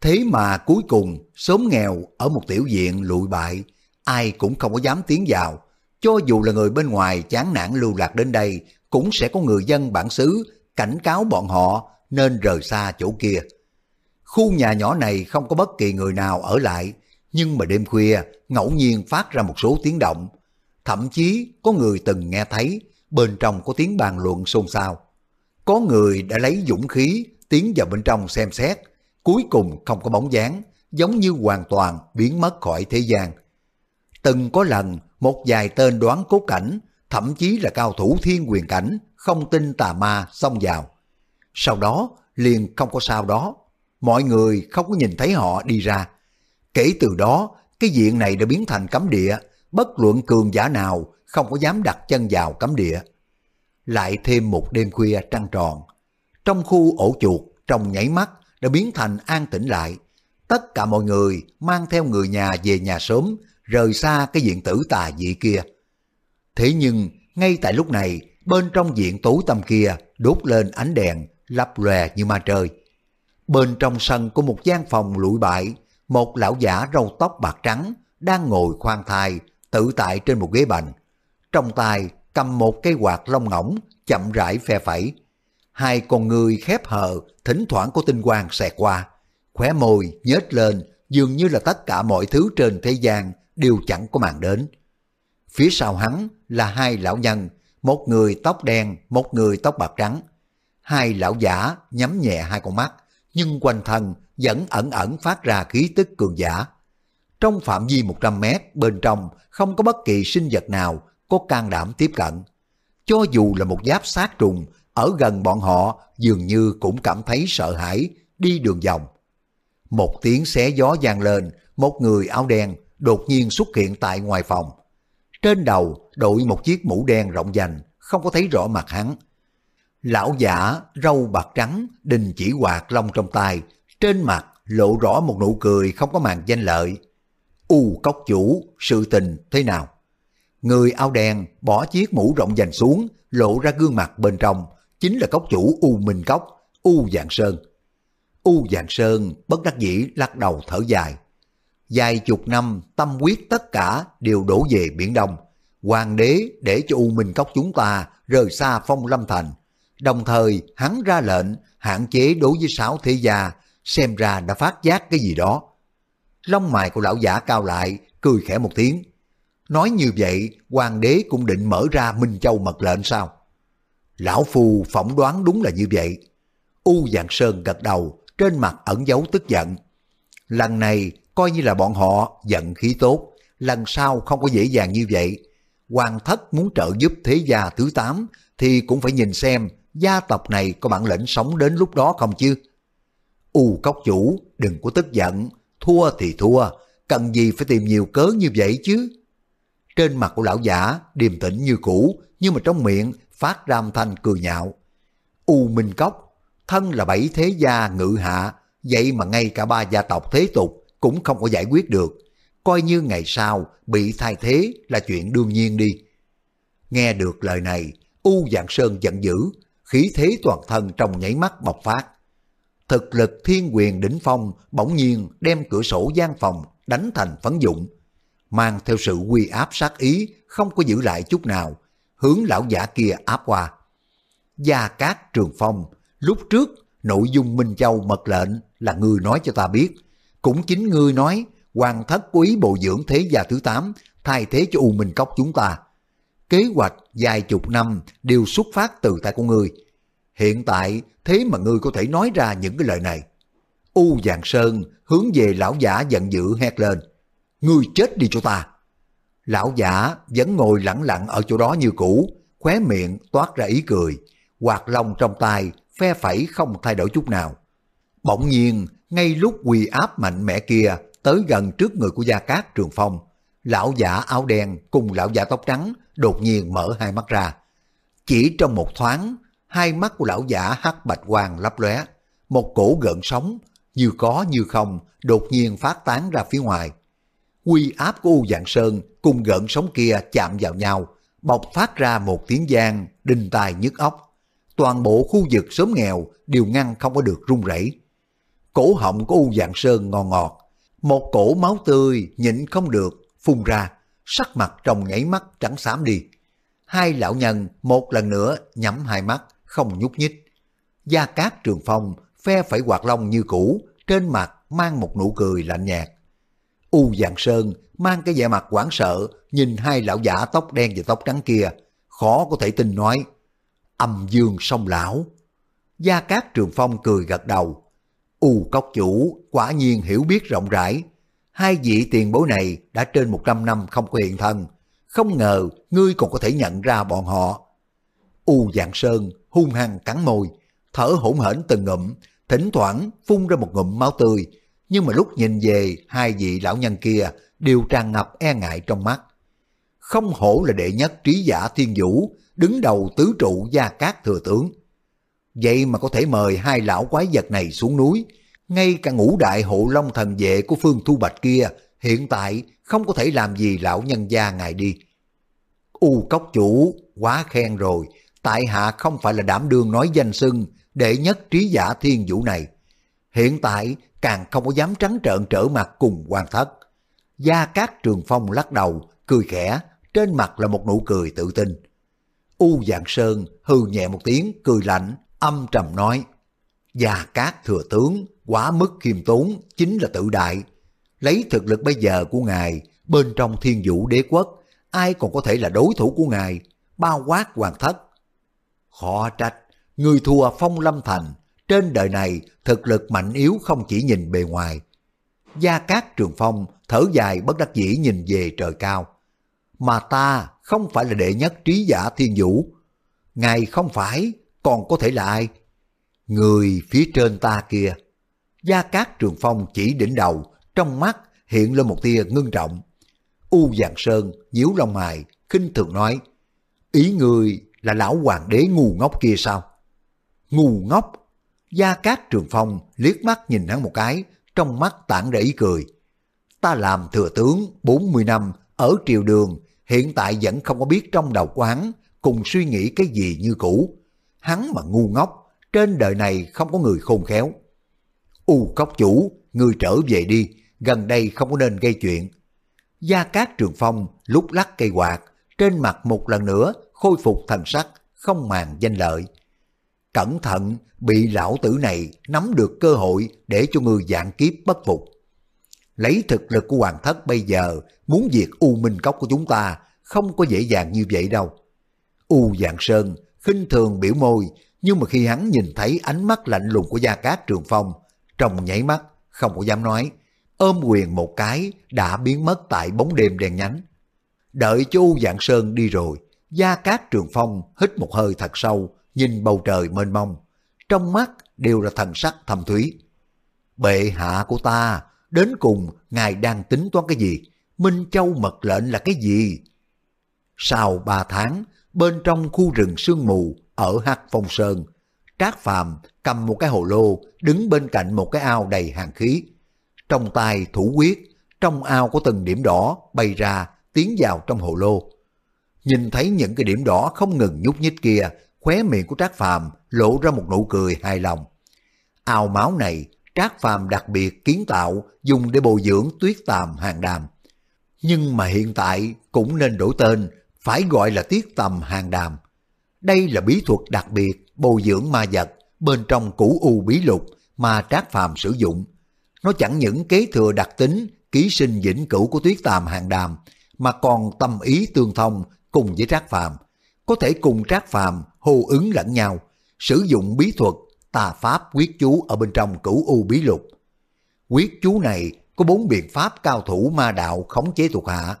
Thế mà cuối cùng, sớm nghèo ở một tiểu viện lụi bại, ai cũng không có dám tiến vào. Cho dù là người bên ngoài chán nản lưu lạc đến đây, cũng sẽ có người dân bản xứ cảnh cáo bọn họ nên rời xa chỗ kia. Khu nhà nhỏ này không có bất kỳ người nào ở lại, nhưng mà đêm khuya ngẫu nhiên phát ra một số tiếng động. Thậm chí có người từng nghe thấy bên trong có tiếng bàn luận xôn xao. Có người đã lấy dũng khí tiến vào bên trong xem xét, cuối cùng không có bóng dáng, giống như hoàn toàn biến mất khỏi thế gian. Từng có lần một vài tên đoán cốt cảnh, thậm chí là cao thủ thiên quyền cảnh, không tin tà ma xông vào. Sau đó liền không có sao đó, mọi người không có nhìn thấy họ đi ra. Kể từ đó, cái diện này đã biến thành cấm địa, bất luận cường giả nào không có dám đặt chân vào cấm địa. Lại thêm một đêm khuya trăng tròn. Trong khu ổ chuột, trong nháy mắt đã biến thành an tĩnh lại. Tất cả mọi người mang theo người nhà về nhà sớm, rời xa cái diện tử tà dị kia. Thế nhưng, ngay tại lúc này, bên trong diện tối tăm kia đốt lên ánh đèn, lấp lòe như ma trời. Bên trong sân của một gian phòng lụi bại, một lão giả râu tóc bạc trắng đang ngồi khoan thai, tự tại trên một ghế bành. Trong tay cầm một cây quạt lông ngỗng, chậm rãi phe phẩy. Hai con người khép hờ, thỉnh thoảng có tinh quang xẹt qua. Khóe môi nhếch lên, dường như là tất cả mọi thứ trên thế gian đều chẳng có màn đến. Phía sau hắn là hai lão nhân, một người tóc đen, một người tóc bạc trắng. Hai lão giả nhắm nhẹ hai con mắt, nhưng quanh thân vẫn ẩn ẩn phát ra khí tức cường giả. Trong phạm vi 100 mét bên trong không có bất kỳ sinh vật nào có can đảm tiếp cận. Cho dù là một giáp sát trùng, ở gần bọn họ dường như cũng cảm thấy sợ hãi, đi đường vòng. Một tiếng xé gió vang lên, một người áo đen đột nhiên xuất hiện tại ngoài phòng. Trên đầu đội một chiếc mũ đen rộng dành, không có thấy rõ mặt hắn. Lão giả, râu bạc trắng, đình chỉ quạt lông trong tay, trên mặt lộ rõ một nụ cười không có màn danh lợi. U cốc chủ, sự tình thế nào? Người áo đen bỏ chiếc mũ rộng dành xuống, lộ ra gương mặt bên trong, chính là cốc chủ U Minh Cốc, U Dạng Sơn. U Dạng Sơn bất đắc dĩ lắc đầu thở dài. Dài chục năm tâm quyết tất cả đều đổ về Biển Đông. Hoàng đế để cho U Minh Cốc chúng ta rời xa phong lâm thành. Đồng thời hắn ra lệnh hạn chế đối với sáu thế gia, xem ra đã phát giác cái gì đó. Lông mày của lão giả cao lại, cười khẽ một tiếng. Nói như vậy, hoàng đế cũng định mở ra Minh Châu mật lệnh sao? Lão Phu phỏng đoán đúng là như vậy. U Dạng Sơn gật đầu, trên mặt ẩn giấu tức giận. Lần này coi như là bọn họ giận khí tốt, lần sau không có dễ dàng như vậy. Hoàng thất muốn trợ giúp thế gia thứ tám thì cũng phải nhìn xem gia tộc này có bản lĩnh sống đến lúc đó không chứ. U cốc chủ, đừng có tức giận, thua thì thua, cần gì phải tìm nhiều cớ như vậy chứ. Trên mặt của lão giả điềm tĩnh như cũ, nhưng mà trong miệng phát ra âm thanh cười nhạo. U Minh Cốc, thân là bảy thế gia ngự hạ, vậy mà ngay cả ba gia tộc thế tục cũng không có giải quyết được. Coi như ngày sau bị thay thế là chuyện đương nhiên đi. Nghe được lời này, U Dạng Sơn giận dữ, khí thế toàn thân trong nháy mắt bộc phát. Thực lực thiên quyền đỉnh phong bỗng nhiên đem cửa sổ gian phòng đánh thành phấn dụng, mang theo sự quy áp sát ý không có giữ lại chút nào, hướng lão giả kia áp qua. Gia Cát Trường Phong, lúc trước nội dung Minh Châu mật lệnh là ngươi nói cho ta biết, cũng chính ngươi nói hoàng thất quý bồi dưỡng thế gia thứ tám thay thế cho U Minh Cốc chúng ta. Kế hoạch dài chục năm đều xuất phát từ tay của ngươi. Hiện tại thế mà ngươi có thể nói ra những cái lời này. U Dạng Sơn hướng về lão giả giận dữ hét lên. Ngươi chết đi cho ta. Lão giả vẫn ngồi lặng lặng ở chỗ đó như cũ, khóe miệng toát ra ý cười, quạt lông trong tay, phe phẩy không thay đổi chút nào. Bỗng nhiên, ngay lúc quỳ áp mạnh mẽ kia tới gần trước người của Gia Cát Trường Phong, lão giả áo đen cùng lão giả tóc trắng đột nhiên mở hai mắt ra. Chỉ trong một thoáng, hai mắt của lão giả hắc bạch quang lấp lóe, một cổ gợn sóng như có như không đột nhiên phát tán ra phía ngoài. Quy áp của U Dạng Sơn cùng gợn sóng kia chạm vào nhau, bộc phát ra một tiếng giang đinh tai nhức óc. Toàn bộ khu vực sớm nghèo đều ngăn không có được rung rẩy. Cổ họng của U Dạng Sơn ngon ngọt, một cổ máu tươi nhịn không được phun ra, sắc mặt trong nhảy mắt trắng xám đi. Hai lão nhân một lần nữa nhắm hai mắt, không nhúc nhích. Gia Cát Trường Phong phe phẩy quạt lông như cũ, trên mặt mang một nụ cười lạnh nhạt. U Dạng Sơn mang cái vẻ mặt hoảng sợ, nhìn hai lão giả tóc đen và tóc trắng kia, khó có thể tin nói. Âm dương song lão. Gia Cát Trường Phong cười gật đầu. U Cốc Chủ quả nhiên hiểu biết rộng rãi. Hai vị tiền bối này đã trên 100 năm không có hiện thân. Không ngờ ngươi còn có thể nhận ra bọn họ. U Dạng Sơn hung hăng cắn môi, thở hổn hển từng ngụm, thỉnh thoảng phun ra một ngụm máu tươi, nhưng mà lúc nhìn về hai vị lão nhân kia đều tràn ngập e ngại trong mắt. Không hổ là đệ nhất trí giả thiên vũ, đứng đầu tứ trụ gia cát thừa tướng. Vậy mà có thể mời hai lão quái vật này xuống núi, ngay cả ngũ đại hộ long thần vệ của Phương Thu Bạch kia hiện tại không có thể làm gì lão nhân gia ngài đi. U cốc chủ, quá khen rồi, tại hạ không phải là đảm đương nói danh xưng để nhất trí giả thiên vũ này. Hiện tại càng không có dám trắng trợn trở mặt cùng quan thất. Gia Cát Trường Phong lắc đầu, cười khẽ, trên mặt là một nụ cười tự tin. U Dạng Sơn hư nhẹ một tiếng, cười lạnh, âm trầm nói. Gia Cát Thừa Tướng, quá mức khiêm tốn, chính là tự đại. Lấy thực lực bây giờ của ngài, bên trong thiên vũ đế quốc, ai còn có thể là đối thủ của ngài, bao quát hoàng thất. Khó trách, người thua phong lâm thành, trên đời này thực lực mạnh yếu không chỉ nhìn bề ngoài. Gia Cát Trường Phong thở dài bất đắc dĩ nhìn về trời cao. Mà ta không phải là đệ nhất trí giả thiên vũ. Ngài không phải, còn có thể là ai? Người phía trên ta kia. Gia Cát Trường Phong chỉ đỉnh đầu, trong mắt hiện lên một tia ngưng trọng. U Giàng Sơn nhíu lông mày, khinh thường nói, ý người là lão hoàng đế ngu ngốc kia sao? Ngu ngốc? Gia Cát Trường Phong liếc mắt nhìn hắn một cái, trong mắt tản ra ý cười. Ta làm thừa tướng 40 năm ở triều đường, hiện tại vẫn không có biết trong đầu của hắn cùng suy nghĩ cái gì như cũ. Hắn mà ngu ngốc, trên đời này không có người khôn khéo. U cốc chủ, người trở về đi, gần đây không có nên gây chuyện. Gia Cát Trường Phong lúc lắc cây quạt, trên mặt một lần nữa khôi phục thần sắc, không màng danh lợi. Cẩn thận bị lão tử này nắm được cơ hội để cho người dạng kiếp bất phục. Lấy thực lực của hoàng thất bây giờ, muốn diệt U Minh Cốc của chúng ta không có dễ dàng như vậy đâu. U Dạng Sơn khinh thường biểu môi, nhưng mà khi hắn nhìn thấy ánh mắt lạnh lùng của Gia Cát Trường Phong, trong nháy mắt, không có dám nói, ôm quyền một cái đã biến mất tại bóng đêm đen nhánh. Đợi cho U Dạng Sơn đi rồi, Gia Cát Trường Phong hít một hơi thật sâu, nhìn bầu trời mênh mông. Trong mắt đều là thần sắc thầm thúy. Bệ hạ của ta, đến cùng ngài đang tính toán cái gì? Minh Châu mật lệnh là cái gì? Sau ba tháng, bên trong khu rừng sương mù ở Hắc Phong Sơn, Trác Phàm cầm một cái hồ lô đứng bên cạnh một cái ao đầy hàng khí. Trong tay thủ quyết, trong ao có từng điểm đỏ bay ra tiến vào trong hồ lô. Nhìn thấy những cái điểm đỏ không ngừng nhúc nhích kia, khóe miệng của Trác Phàm lộ ra một nụ cười hài lòng. Ao máu này Trác Phàm đặc biệt kiến tạo dùng để bồi dưỡng tuyết tàm hàng đàm. Nhưng mà hiện tại cũng nên đổi tên, phải gọi là tuyết tầm hàng đàm. Đây là bí thuật đặc biệt bồi dưỡng ma vật bên trong củ u bí lục mà Trác Phàm sử dụng. Nó chẳng những kế thừa đặc tính ký sinh vĩnh cửu của tuyết tàm hàng đàm, mà còn tâm ý tương thông cùng với Trác Phàm, có thể cùng Trác Phàm hô ứng lẫn nhau, sử dụng bí thuật tà pháp quyết chú ở bên trong cửu u bí lục. Quyết chú này có bốn biện pháp cao thủ ma đạo khống chế thuộc hạ.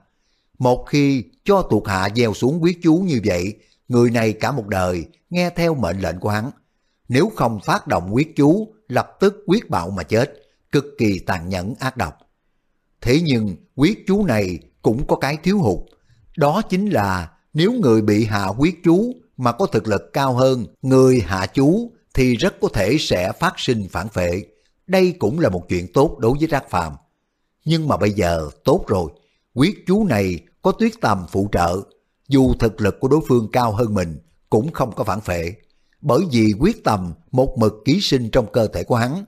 Một khi cho thuộc hạ gieo xuống quyết chú như vậy, người này cả một đời nghe theo mệnh lệnh của hắn. Nếu không phát động quyết chú, lập tức quyết bạo mà chết, cực kỳ tàn nhẫn ác độc. Thế nhưng quyết chú này cũng có cái thiếu hụt, đó chính là nếu người bị hạ quyết chú mà có thực lực cao hơn người hạ chú thì rất có thể sẽ phát sinh phản phệ. Đây cũng là một chuyện tốt đối với Trác Phàm. Nhưng mà bây giờ tốt rồi, quyết chú này có tuyết tầm phụ trợ, dù thực lực của đối phương cao hơn mình cũng không có phản phệ. Bởi vì quyết tầm một mực ký sinh trong cơ thể của hắn,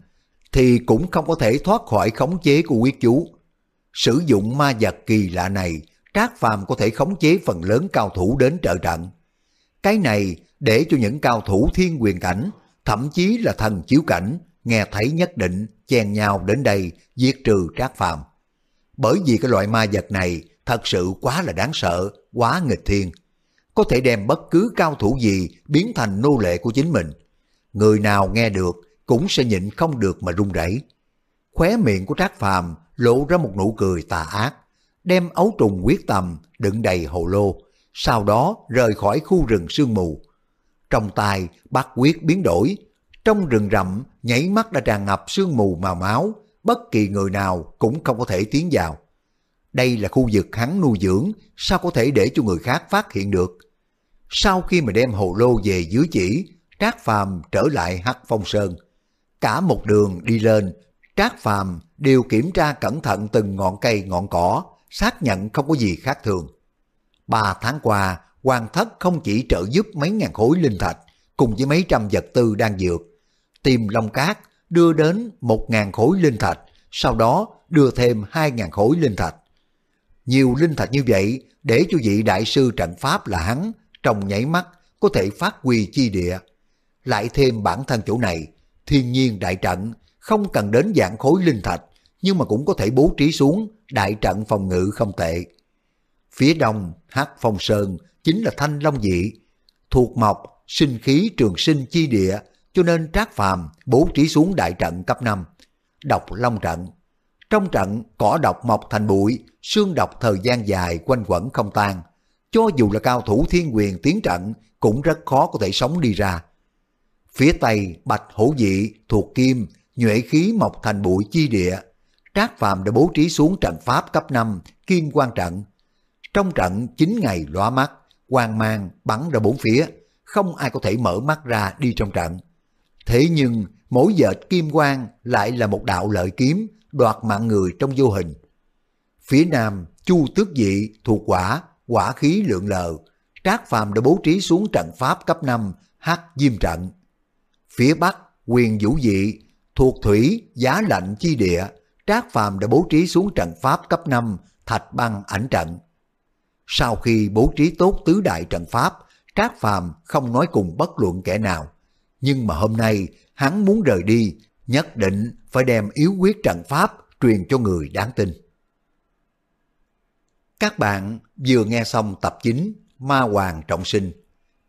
thì cũng không có thể thoát khỏi khống chế của quyết chú. Sử dụng ma vật kỳ lạ này, Trác Phàm có thể khống chế phần lớn cao thủ đến trợ trận. Cái này để cho những cao thủ thiên quyền cảnh thậm chí là thần chiếu cảnh, nghe thấy nhất định chen nhau đến đây diệt trừ trác phàm. Bởi vì cái loại ma vật này thật sự quá là đáng sợ, quá nghịch thiên. Có thể đem bất cứ cao thủ gì biến thành nô lệ của chính mình. Người nào nghe được cũng sẽ nhịn không được mà run rẩy. Khóe miệng của trác phàm lộ ra một nụ cười tà ác, đem ấu trùng quyết tầm đựng đầy hồ lô, sau đó rời khỏi khu rừng sương mù, trong tay bác quyết biến đổi, trong rừng rậm nhảy mắt đã tràn ngập sương mù màu máu, bất kỳ người nào cũng không có thể tiến vào. Đây là khu vực hắn nuôi dưỡng, sao có thể để cho người khác phát hiện được. Sau khi mà đem hồ lô về dưới chỉ, Trác Phàm trở lại Hắc Phong Sơn. Cả một đường đi lên, Trác Phàm đều kiểm tra cẩn thận từng ngọn cây ngọn cỏ, xác nhận không có gì khác thường. Ba tháng qua, Hoàng thất không chỉ trợ giúp mấy ngàn khối linh thạch cùng với mấy trăm vật tư đang dược, tìm Long Cát đưa đến một ngàn khối linh thạch, sau đó đưa thêm hai ngàn khối linh thạch. Nhiều linh thạch như vậy để cho vị đại sư trận pháp là hắn trong nháy mắt có thể phát huy chi địa. Lại thêm bản thân chỗ này, thiên nhiên đại trận không cần đến dạng khối linh thạch nhưng mà cũng có thể bố trí xuống đại trận phòng ngự không tệ. Phía đông, Hắc Phong Sơn chính là thanh long dị, thuộc mộc, sinh khí trường sinh chi địa, cho nên Trác Phàm bố trí xuống đại trận cấp 5, độc long trận. Trong trận, cỏ độc mọc thành bụi, xương độc thời gian dài quanh quẩn không tan. Cho dù là cao thủ thiên quyền tiến trận, cũng rất khó có thể sống đi ra. Phía tây bạch hổ dị thuộc kim, nhuệ khí mọc thành bụi chi địa. Trác Phàm đã bố trí xuống trận pháp cấp 5 kim quan trận. Trong trận 9 ngày lóa mắt, quang mang bắn ra bốn phía, không ai có thể mở mắt ra đi trong trận. Thế nhưng mỗi dệt kim quang lại là một đạo lợi kiếm đoạt mạng người trong vô hình. Phía nam chu tước dị thuộc quả, quả khí lượng lờ, Trác Phàm đã bố trí xuống trận pháp cấp 5 hắc diêm trận. Phía bắc quyền vũ dị thuộc thủy giá lạnh chi địa, Trác Phàm đã bố trí xuống trận pháp cấp 5 thạch băng ảnh trận. Sau khi bố trí tốt tứ đại trận pháp, Trác Phàm không nói cùng bất luận kẻ nào. Nhưng mà hôm nay hắn muốn rời đi, nhất định phải đem yếu quyết trận pháp truyền cho người đáng tin. Các bạn vừa nghe xong tập 9 Ma Hoàng Trọng Sinh.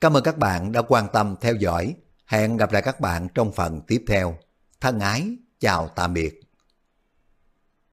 Cảm ơn các bạn đã quan tâm theo dõi. Hẹn gặp lại các bạn trong phần tiếp theo. Thân ái, chào tạm biệt.